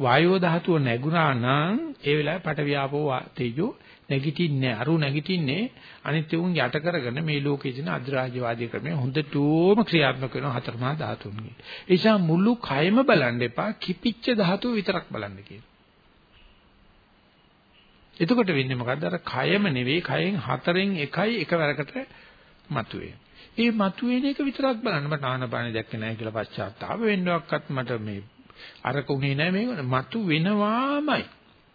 වායෝ ධාතුව නැගුණා නම් ඒ වෙලාවේ පටවියාපෝ තේජෝ නැගිටින්නේ අරු නැගිටින්නේ අනිත් උන් යට කරගෙන මේ ලෝකයේ තියෙන අධිරාජ්‍යවාදී ක්‍රමය හොඳටම ක්‍රියාත්මක වෙන හතරමා ධාතුන්ගේ. ඒ නිසා මුළු කයම බලන්න එපා කිපිච්ච ධාතුව විතරක් බලන්න කියලා. එතකොට වෙන්නේ මොකද්ද? අර කයම නෙවෙයි කයෙන් හතරෙන් එකයි එකවරකට මතුවේ. ඒ මතුවෙන එක විතරක් බලන්න මට ආනපානෙ දැක්කේ නැහැ කියලා පශ්චාත්තාප වෙන්නවක්වත් මට මේ අරක උනේ නැහැ මේක මතු වෙනවාමයි.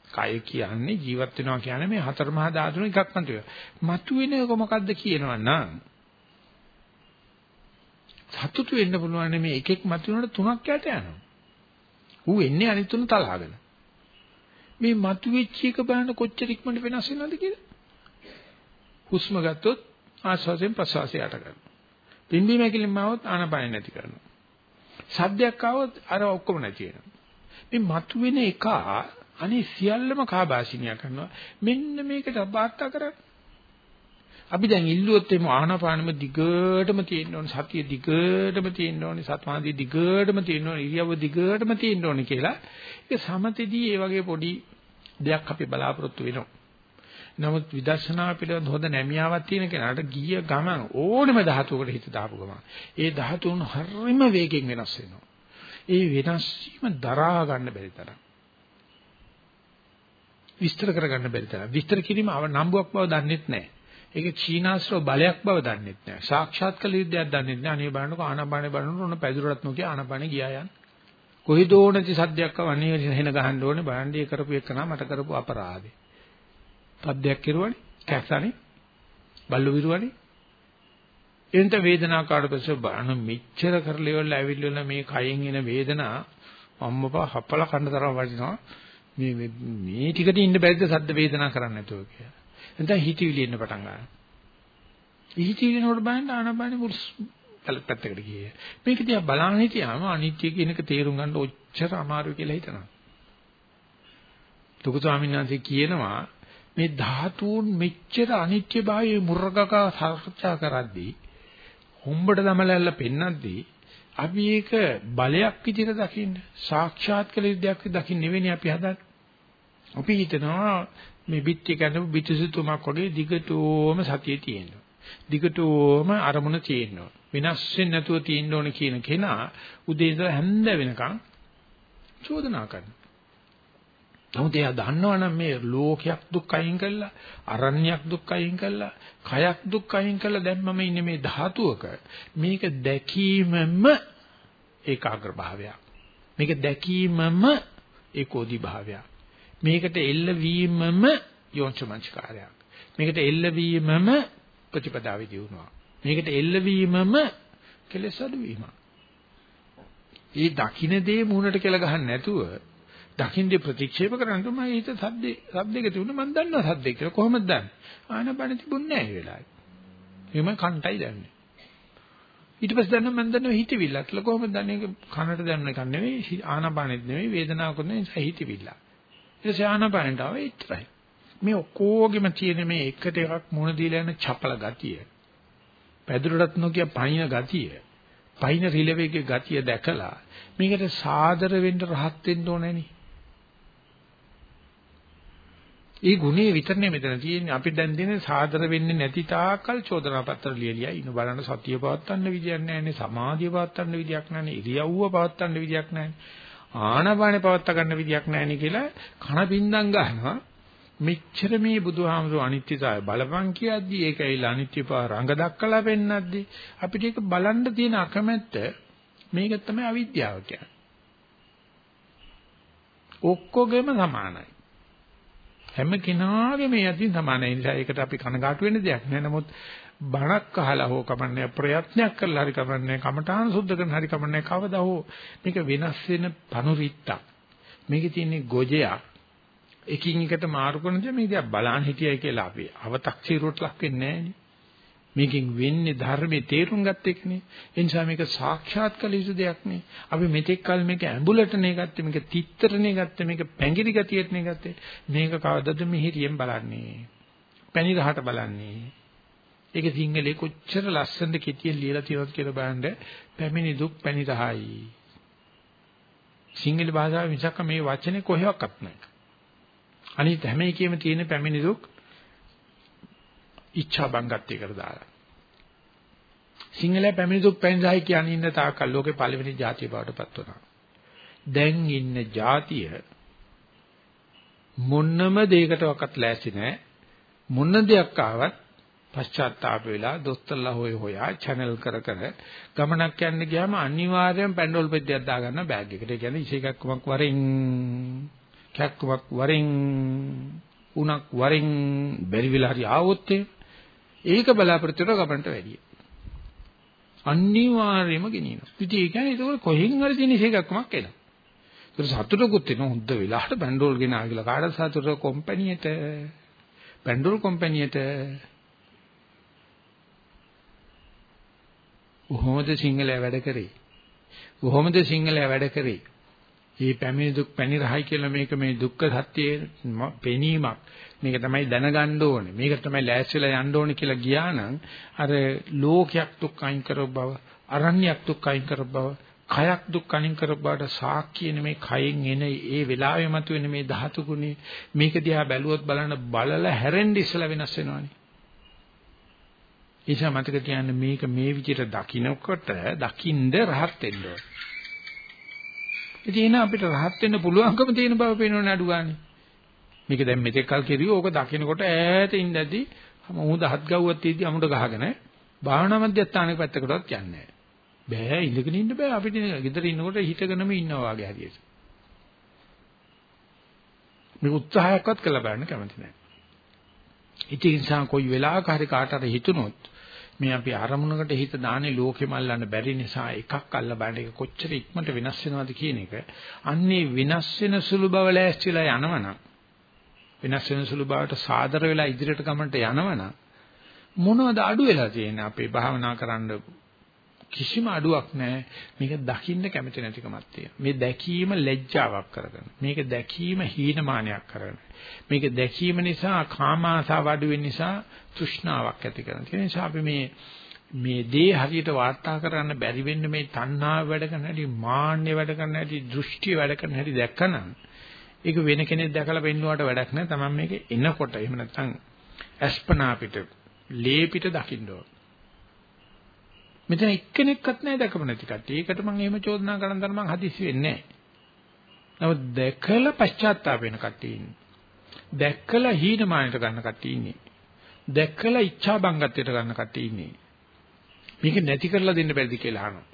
කය කියන්නේ ජීවත් වෙනවා කියන්නේ මේ හතර මහා ධාතුන එකක් මතුවේ. මතු වෙන එක මොකද්ද කියනවනම් සතුටු වෙන්න පුළුවන් මේ එකෙක් මතු වෙනකොට තුනක් යට යනවා. ඌ එන්නේ අනිත් තුන තලාගෙන. මේ මතු වෙච්ච එක බලන්න කොච්චර ඉක්මනට වෙනස් වෙනවද කියලා. හුස්ම ගත්තොත් ආස්වාසයෙන් ප්‍රසවාසයට කරනවා. පිම්බීම හැකිලිම આવොත් ආනපාන නැති කරනවා. සද්දයක් આવොත් අර ඔක්කොම නැති වෙනවා. මේ මතුවෙන එක අනේ සියල්ලම කාබාසිනිය කරනවා. මෙන්න මේකට වාර්තා කරන්නේ. අපි දැන් ඉල්ලුවොත් එimhe ආනාපානෙම දිගටම තියෙන්න ඕනේ සතිය දිගටම තියෙන්න ඕනේ සත්මාදී දිගටම තියෙන්න ඕනේ ඉරියව්ව දිගටම තියෙන්න ඕනේ කියලා ඒක සමතේදී ඒ වගේ පොඩි දෙයක් අපි බලාපොරොත්තු වෙනවා. නමුත් විදර්ශනා පිළිබඳ හොඳ නැමියාවක් තියෙන කෙනාට ගිය ගමන් ඕනෙම ධාතුවකට හිත දාපු ගමන් ඒ ධාතුන් හරිම වේගෙන් වෙනස් වෙනවා. ඒ වෙනස් වීම දරා ගන්න බැරි තරම්. විස්තර කරගන්න බැරි තරම්. විස්තර කිරීම අව නම්බුවක් බව දන්නෙත් නැහැ. ඒක චීනාශ්‍රව බලයක් බව දන්නෙත් නැහැ. සාක්ෂාත් කළ යුද්ධයක් දන්නෙත් නැහැ. අනේ බලන්නකො ආනාපානේ බලනකොට ඔන්න පැදුරටත් නොකිය ආනාපානේ ගියා යන්. කොහෙදෝ නැති සද්දයක් අනේ හෙන ගහන්න ඕනේ බලන්නේ කරපු එකනා මට කරපු අපරාධේ. සද්දයක් කෙරුවනේ කැස්සනේ බල්ලු විරුවනේ එන්ට වේදනාකාරට පස්සේ බාන මෙච්චර කරලා ඉවරලා ඇවිල්ලා මේ කයෙන් එන වේදනා අම්මපා හපලා කන්න තරම් වටිනවා මේ මේ ටිකට ඉන්න බැරිද සද්ද වේදනා කරන්නේ නැතුව කියලා. එතන හිතවිලි එන්න පටන් ගන්නවා. හිතවිලි නෝඩ බලන්න ආනපානෙ මුල් පැත්තකට ගියේ. මේක දිහා බලන්න හිටියාම අනිත්‍ය කියන එක තේරුම් ගන්න ඔච්චර අමාරුයි කියලා හිතනවා. ලොකු ස්වාමීන් වහන්සේ කියනවා මේ ධාතුන් මෙච්චර අනිත්‍යභාවයේ මුර්ගකා සාකච්ඡා කරද්දී හොම්බට දමලැල්ල පෙන්නද්දී අපි ඒක බලයක් විදිහට දකින්න සාක්ෂාත් කළ යුද්ධයක් දකින්න නෙවෙයි අපි හදන්නේ. අපි හිතනවා මේ පිටි කනපු පිටිසුතුමක් වගේ දිගටම සතියේ තියෙනවා. දිගටම අරමුණ තියෙනවා. වෙනස් වෙන්නේ නැතුව තියෙන්න ඕන කියන කෙනා උදේ ඉඳලා හැන්ද වෙනකන් චෝදනා කරනවා. නමුත් එයා දන්නවනම් මේ ලෝකයක් දුක් අයින් කළා, අරණ්‍යයක් දුක් අයින් කළා, කයක් දුක් අයින් කළා දැන් මම ඉන්නේ මේ ධාතුවක. මේක දැකීමම ඒකාග්‍ර භාවයක්. මේක දැකීමම ඒකෝදි භාවයක්. මේකට එල්ල වීමම යෝනිසමංචකාරයක්. මේකට එල්ල වීමම ප්‍රතිපදාවේ දියුණුවක්. මේකට එල්ල වීමම කෙලෙස් අඩු වීමක්. ඒ දකින්න දේ මූණට කියලා ගහන්න නැතුව දකින්නේ ප්‍රතික්ෂේප කරන්න මම හිත සද්දේ සද්දේක තිබුණා මම දන්නවා සද්දේ කියලා. කොහොමද දන්නේ? ආනපන තිබුණේ නැහැ ඒ වෙලාවේ. එහෙම කන්ටයි දන්නේ. ඊට පස්සේ දන්නවා මම දන්නවා හිතවිල්ල කියලා. කොහොමද දන්නේ? කනට දැනන එක නෙවෙයි ආනපනෙත් නෙවෙයි වේදනාවකුත් නෙවෙයි හිතවිල්ල. ඊට පස්සේ ආනපනට ආවේ ඉතරයි. මේ ඔක්කොගෙම තියෙන මේ එකට එකක් මුණ දීලා යන චපල ගතිය. පැදුරටත් නොකිය පයින් ගතිය. පයින් රිලෙවේගේ ගතිය දැකලා මේකට සාදර වෙන්න රහත් වෙන්න ඕනේ නේ. ඒ ගුණේ විතරනේ මෙතන තියෙන්නේ. අපි දැන් දෙන්නේ සාදර වෙන්නේ නැති තාක්කල් චෝදනා පත්‍ර ලියලියා ඉන්න බලන්න සතිය පවත්වන්න විදියක් නැහැනේ. සමාධිය පවත්වන්න විදියක් නැහැනේ. ඉරියව්ව පවත්වන්න විදියක් නැහැනේ. ආනපානේ පවත්වා ගන්න විදියක් නැහැනේ කියලා කන බින්දම් ගන්නවා. මෙච්චර මේ බුදුහාමුදුරු අනිත්‍යතාවය බලපං කියද්දි ඒක ඇවිල්ලා අනිත්‍යපව රඟ දක්කලා පෙන්නද්දි අපිට ඒක බලන්න තියෙන අකමැත්ත මේක තමයි අවිද්‍යාව කියන්නේ. ඔක්කොගෙම සමානයි. හැම කෙනාගේම මේ අතින් සමානයි. ඒ නිසා ඒකට අපි කනගාටු වෙන්න දෙයක් නෑ. නමුත් බණක් අහලා හෝ කමන්නේ ප්‍රයත්නයක් කරලා හරි කමන්නේ කමඨාන සුද්ධ කරන හරි කමන්නේ කවදා හෝ මේක වෙනස් වෙන පනුරිත්තක්. මේකේ තියෙන ගොජයක් එකින් එකට මාරු කරන දේ මේ දිහා බලන් හිටියයි කියලා අපි අව탁සීරුවට ලක් වෙන්නේ නෑනේ. මේකෙන් වෙන්නේ ධර්මයේ තේරුම් ගත්ත එකනේ. ඒ නිසා මේක සාක්ෂාත් කළ යුතු දෙයක් නේ. අපි මෙතෙක් කල මේක ඇඹුලටනේ ගත්තේ, මේක තිත්තරනේ ගත්තේ, මේක පැංගිරි ගතියටනේ ගත්තේ. මේක කවදද මිහිරියෙන් බලන්නේ? පැණි රහට බලන්නේ. ඒක සිංහලේ කොච්චර ලස්සනද කෙටියෙන් ලියලා තියෙනවද කියලා බලන්න පැමිණි දුක් පැණි රහයි. සිංහල භාෂාවේ මිසක් මේ වචනේ කොහෙවත් නැහැ. අනිත් හැම එකෙම තියෙන පැමිණි දුක් ඉච්ඡා බංගත්වයකට දාලා. සිංහල පැමිණි දුක් පැන්සයි කියන ඉන්න තාකල් ලෝකේ පළවෙනි ජාතිය බවට පත් වුණා. දැන් ඉන්න ජාතිය මොන්නම දෙයකටවත් ලෑස්ති නැහැ. මොන දෙයක් ආවත් පශ්චාත්තාප වෙලා දොස්තරලා හොය හොයා channel කර කර ගමනක් යන්න ගියාම අනිවාර්යෙන් පැන්ඩෝල් පෙට්ටියක් දාගන්න බෑග් එකට. ඒ කියන්නේ ඉෂේකක්කමක් වරින් කැක්කමක් වරින් උණක් වරින් බැරි වෙලා හරි ආවොත් එහෙම ඒක බලාපොරොත්තු වෙන ගමනට වැඩිය. අනිවාර්යයෙන්ම ගෙනියනවා. ඉතින් ඒ කියන්නේ ඒක කොහෙන් හරි තියෙන ඉසේකක්මක් එනවා. ඒක සතුටකුත් වෙනවා හොඳ වෙලාවට බැන්ඩෝල් ගෙන ආගිලා කාටද සතුට කම්පැනියට බැන්ඩෝල් කම්පැනියට කොහොමද සිංහලයා වැඩ කරේ? කොහොමද සිංහලයා වැඩ කරේ? මේ පැමිණි දුක් පැනිරහයි කියලා මේක මේ දුක්ඛ සත්‍යයේ පෙනීමක්. මේක තමයි දැනගන්න ඕනේ. මේක තමයි ලෑස්තිලා යන්න ඕනේ කියලා ගියා නම් අර ලෝකයක් දුක් අයින් කරව බව, අරණ්‍යයක් දුක් අයින් කරව බව, කයක් දුක් අයින් කරව බවට සාක්කියනේ මේ කයෙන් එන ඒ වෙලාවෙ මතුවෙන මේ ධාතු ගුණේ මේක දිහා බැලුවොත් බලන්න බලලා හැරෙන්න ඉස්සලා වෙනස් වෙනවනේ. ඒසා මතක තියාගන්න මේක මේ විදිහට දකින්නකොට දකින්ද රහත් වෙන්න ඕනේ. ඉතින් අපිට රහත් වෙන්න පුළුවන්කම තියෙන බව පේනවනේ අඩු ගන්න. මේක දැන් මෙතෙක් කල් කෙරුවේ ඕක දකින්නකොට ඈත ඉඳදී මොහොත හත් ගව්වක් තියදී අමුඩ ගහගෙන භාවනා මධ්‍යස්ථානක පැත්තකටවත් යන්නේ බෑ ඉඳගෙන ඉන්න බෑ අපිට ගෙදර ඉන්නකොට හිටගෙනම ඉන්නවා වගේ හරියට. මේ උත්සාහයක්වත් කළ බලන්න කැමති නැහැ. ඉතින් නිසා කොයි වෙලාවක හරි කාට හරි හිතුනොත් මේ අපි අරමුණකට හිත දාන්නේ ලෝකෙම අල්ලන්න බැරි නිසා එකක් අල්ල බලන්න ඒක කොච්චර ඉක්මනට වෙනස් වෙනවද කියන එක. අන්නේ වෙනස් වෙන සුළු බව ලෑස්තිලා යනවනම් වෙනස් වෙන සුළු බවට සාදර වෙලා ඉදිරියට ගමන්ට යනවනම් මොනවද අඩු වෙලා තියෙන්නේ? අපේ භාවනා කරන්න කිසිම අඩුවක් නැහැ. මේක දකින්න කැමති නැතිකමක් තියෙනවා. මේ දැකීම ලැජ්ජාවක් කරගෙන මේක දැකීම හීනමානයක් කරගෙන මේක දැකීම නිසා කාමාසාව අඩු වෙන නිසා තෘෂ්ණාවක් ඇති කරන ඒ නිසා අපි මේ මේ දේ හරියට වාර්තා කරන්න බැරි වෙන්න මේ තණ්හාව වැඩ කරන හැටි මාන්නය වැඩ කරන හැටි දෘෂ්ටිය වැඩ කරන හැටි දැක්කනම් ඒක වෙන කෙනෙක් දැකලා පෙන්නුවාට වැඩක් නැහැ තමයි මේක එනකොට එහෙම නැත්නම් අස්පනා පිට ලේ පිට දකින්න ඕන මෙතන එක්කෙනෙක්වත් නැහැ දැකම නැති කට්ටිය. ඒකට මම එහෙම චෝදනා කරන තරම මම හදිස්සි වෙන්නේ නැහැ. නමුත් දැකලා පශ්චාත්තාප වෙන කට්ටිය ඉන්නේ. දැකලා හීනමානයට ගන්න කට්ටිය ඉන්නේ. දැකලා ඉච්ඡා බංගත්වයට ගන්න කට්ටිය ඉන්නේ. මේක නැති කරලා දෙන්න බැරිද කියලා අහනවා.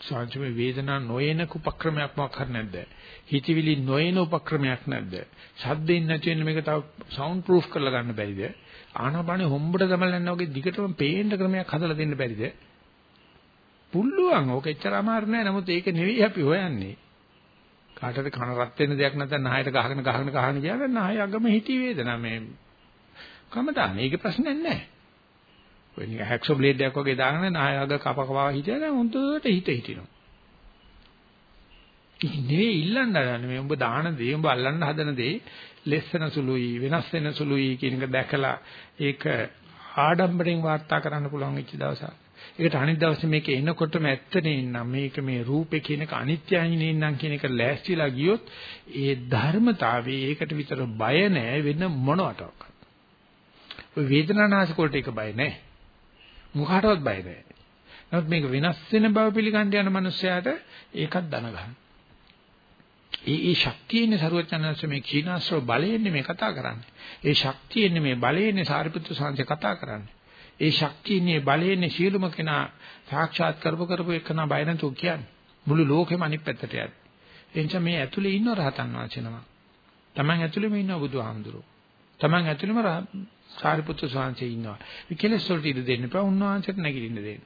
සාංශමේ වේදනා නොයන උපක්‍රමයක් මොකක් හරි නැද්ද? හිතවිලි නොයන උපක්‍රමයක් නැද්ද? ශබ්දෙන් නැති වෙන මේක තව සවුන්ඩ් ප්‍රූෆ් කරලා ගන්න බැරිද? ආනාපානෙ හොම්බට තමල් යනවා වගේ දිගටම පේන්න ක්‍රමයක් හදලා දෙන්න බැරිද? පුළුවන්. ඕක එච්චර අමාරු නෑ. නමුත් ඒක නෙවෙයි අපි හොයන්නේ. කාටද කන රත් වෙන දෙයක් නැත්නම් නහයට ගහගෙන ගහගෙන ගහගෙන ගියාම නහය අගම හිටි වේදනා මේ කමදාන. ඒකේ ප්‍රශ්නයක් නෑ. ඔය නික හැක්සෝ බ්ලේඩ් එකක් වගේ දාගෙන නහය අග කප කපා හිටියද හොඳට හිත හිටිනවා. නෙවෙයි ඉල්ලන්න හදන්නේ මේ උඹ දාන දේ උඹ අල්ලන්න හදන දේ ලෙස්සන සුළුයි වෙනස් වෙන සුළුයි කියන එක දැකලා ඒක ආඩම්බරෙන් වාර්තා කරන්න පුළුවන් වෙච්ච දවසක්. ඒකට අනිත් දවසේ මේක එනකොටම ඇත්තනේ නම් මේක මේ රූපේ කියන එක අනිත්‍යයි නේනම් කියන එක ලෑස්තිලා ගියොත් ඒ ධර්මතාවයේ ඒකට විතර බය නැහැ වෙන මොනවටවත්. ඔය වේදනානාශක වලට ඒක බය නැහැ. මොකකටවත් බය නැහැ. නමුත් මේක වෙනස් වෙන බව පිළිගන්න යන මනුස්සයාට ඒකත් දන ගන්න. ඒ ඒ ශක්තියනේ සරුවචනන්ස මේ කීනාශ්‍රව බලයෙන්නේ මේ කතා කරන්නේ. ඒ ශක්තියන්නේ මේ බලයෙන්නේ සාරිපුත්‍ර සාංශ කතා කරන්නේ. ඒ ශක්තියනේ බලයනේ සියලුම කෙනා සාක්ෂාත් කරපු කරපු එකනා බය නැතුව කියන්නේ. මුළු ලෝකෙම අනිත් පැත්තට යන්නේ. ඒ නිසා මේ ඇතුලේ ඉන්න රහතන් වහන්සේනම. Taman ඇතුලේම ඉන්න බුදුහාමුදුරුවෝ. Taman ඇතුලේම සාරිපුත්‍ර ස්වාමීන් ඉන්නවා. මේ කෙලෙස් වලට ඉඳ දෙන්න එපා. උන්වහන්සේට නැගිටින්න දෙන්න.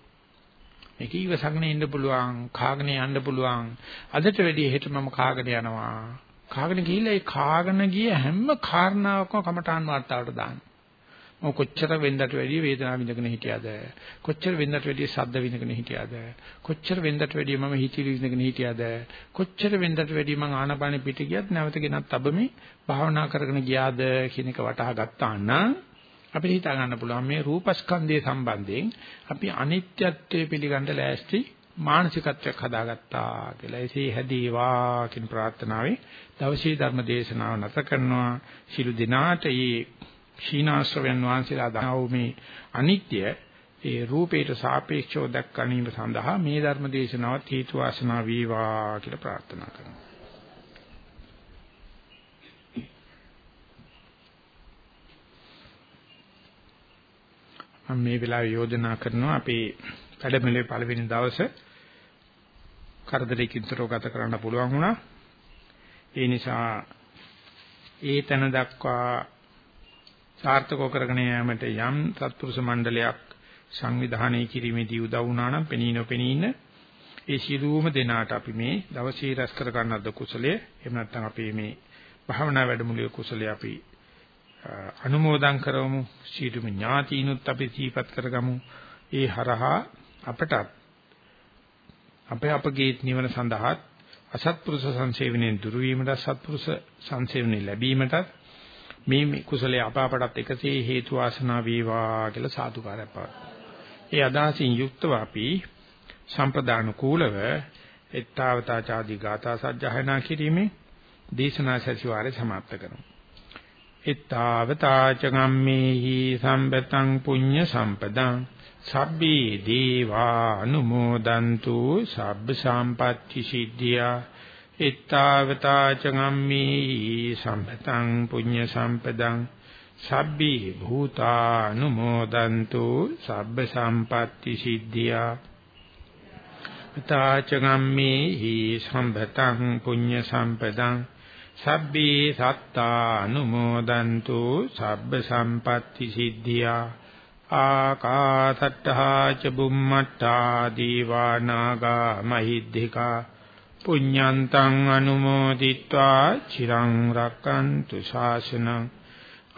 මේක ඊවසගෙන ඉන්න පුළුවන්, කාගෙන යන්න පුළුවන්. අදට වැඩිය හෙට මම කාගෙන යනවා. කාගෙන ගිහිල්ලා ඒ කාගෙන ගිය හැම කාරණාවකම කමඨාන් වාර්තාවට දාන්න. මම කොච්චර වෙන්දට වැඩිය වේදනාව විඳගෙන හිටියද කොච්චර වෙන්දට වැඩිය ශබ්ද විඳගෙන හිටියද කොච්චර වෙන්දට වැඩිය මම හිතිලි විඳගෙන හිටියද කොච්චර වෙන්දට වැඩිය මම ආනපානෙ පිට ගියත් නැවත ගෙනත් අබමේ භාවනා කරගෙන ගියාද කියන එක වටහා ගත්තා නම් අපිට හිතා ගන්න පුළුවන් මේ රූපස්කන්ධය සම්බන්ධයෙන් අපි අනිත්‍යත්වයේ පිළිගන්න ලෑස්ති මානසිකත්වයක් හදාගත්තා කියලා. ඒසේ හැදීවා කියන ප්‍රාර්ථනාවේ දවසේ ධර්ම දේශනාව නැත කරනවා. ශිළු දිනාට මේ ක්ෂීණාශ්‍රවයන් වහන්සේලා දනව මේ අනිත්‍ය ඒ රූපයට සාපේක්ෂව දැක් ගැනීම සඳහා මේ ධර්ම දේශනාවත් හේතු වාසනා වේවා කියලා ප්‍රාර්ථනා කරනවා. මම මේ වෙලාවේ යෝජනා කරනවා අපේ වැඩමුළුවේ පළවෙනි දවසේ කරදරයකින් තොරව ගත කරන්න පුළුවන් වුණා. ඒ නිසා ඒ තැන දක්වා සාර්ථකව කරගෙන යාමට යම් සත්පුරුෂ මණ්ඩලයක් සංවිධානය කිරීමේදී උදව් වුණා නම් පෙනී නොපෙනී ඉන්න ඒ සියලුම දෙනාට අපි මේ දවසේ රැස් කර ගන්නත් කුසලයේ එහෙම නැත්නම් අපි මේ භාවනා වැඩමුළුවේ කුසලයේ අපි අනුමෝදන් කරවමු සීතුම ඥාතිනුත් අපි සීපත් කරගමු ඒ හරහා අපට අපේ අපගේ නිවන සඳහාත් අසත්පුරුෂ සංසේවනයේ දුරු වීමට සත්පුරුෂ සංසේවනයේ ලැබීමට මේ කුසලයේ අපාපටත් එකසේ හේතු වාසනා වේවා කියලා සාදුකාරය පවතුන. ඒ අදහසින් යුක්තව අපි සම්ප්‍රදාන කූලව එත්තාවතාචාදී ගාථා සජ්ජහායනා කිරීමේ දේශනා සැසිවාරය સમાપ્ત කරනවා. එත්තාවතා ච ගම්මේහි සම්පතං පුඤ්ඤ සම්පදං සබ්බේ දේවා අනුමෝදන්තු සබ්බ සම්පatti සිද්ධියා. එත්තාවතා ච ගම්මේහි සම්පතං පුඤ්ඤ සම්පදං සබ්බේ භූතා අනුමෝදන්තු සබ්බ සම්පatti සිද්ධියා. තාච ගම්මේහි සම්පතං පුඤ්ඤ සම්පදං සබ්බේ සත්තානුමෝදන්තු සබ්බ සම්පatti සිද්ධියා ආකාසට්ඨා ච බුම්මට්ඨා දීවානාගා මහිද්దికා පුඤ්ඤන්තං අනුමෝදිත්වා චිරං රක්칸තු ශාසනං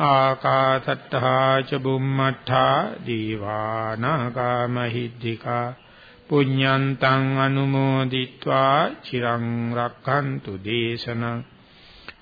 ආකාසට්ඨා ච බුම්මට්ඨා දීවානාගා මහිද්దికා පුඤ්ඤන්තං අනුමෝදිත්වා චිරං රක්칸තු දේශනං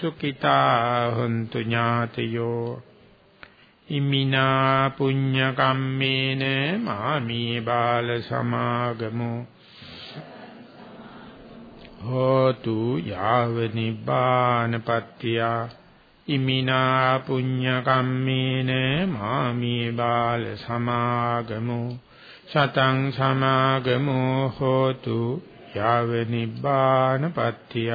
සුඛිතා හොන්තු ඥාතයෝ ඉමිනා පුඤ්ඤ කම්මේන මාමී බාල සමාගමු හෝතු යාව නිබ්බානපත්තිය ඉමිනා පුඤ්ඤ කම්මේන මාමී බාල සමාගමු සතං සමාගමු හෝතු යාව නිබ්බානපත්තිය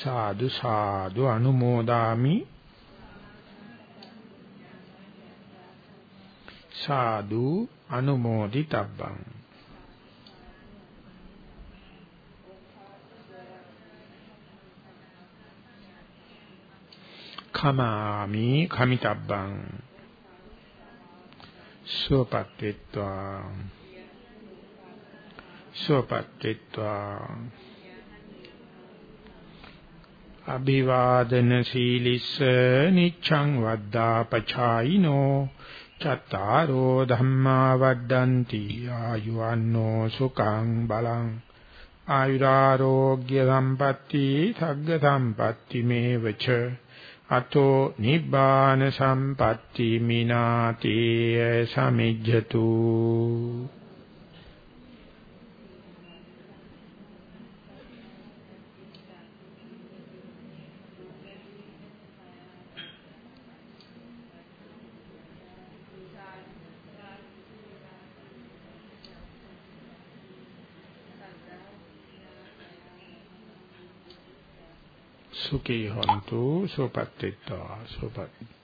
සාදු සාදු අනුමෝදාමි. සාදු අනුමෝදිතබ්බං. කමාමි කමිතබ්බං. සෝපත්ත්වා සෝපත්ත්වා අභිවාදන සීලිස්ස නිච්ඡං වද්දා පචායිනෝ චත්තාරෝ ධම්මා වඩ්ඩಂತಿ ආයුවන්නෝ සුඛං බලං ආයුරාෝග්‍ය සම්පatti සග්ග සම්පatti මේවච අතෝ නිබ්බාන සම්පatti මිනාතේ සමිජ්ජතු සුඛී හොන්තු සෝපත්ත්වා සෝපත්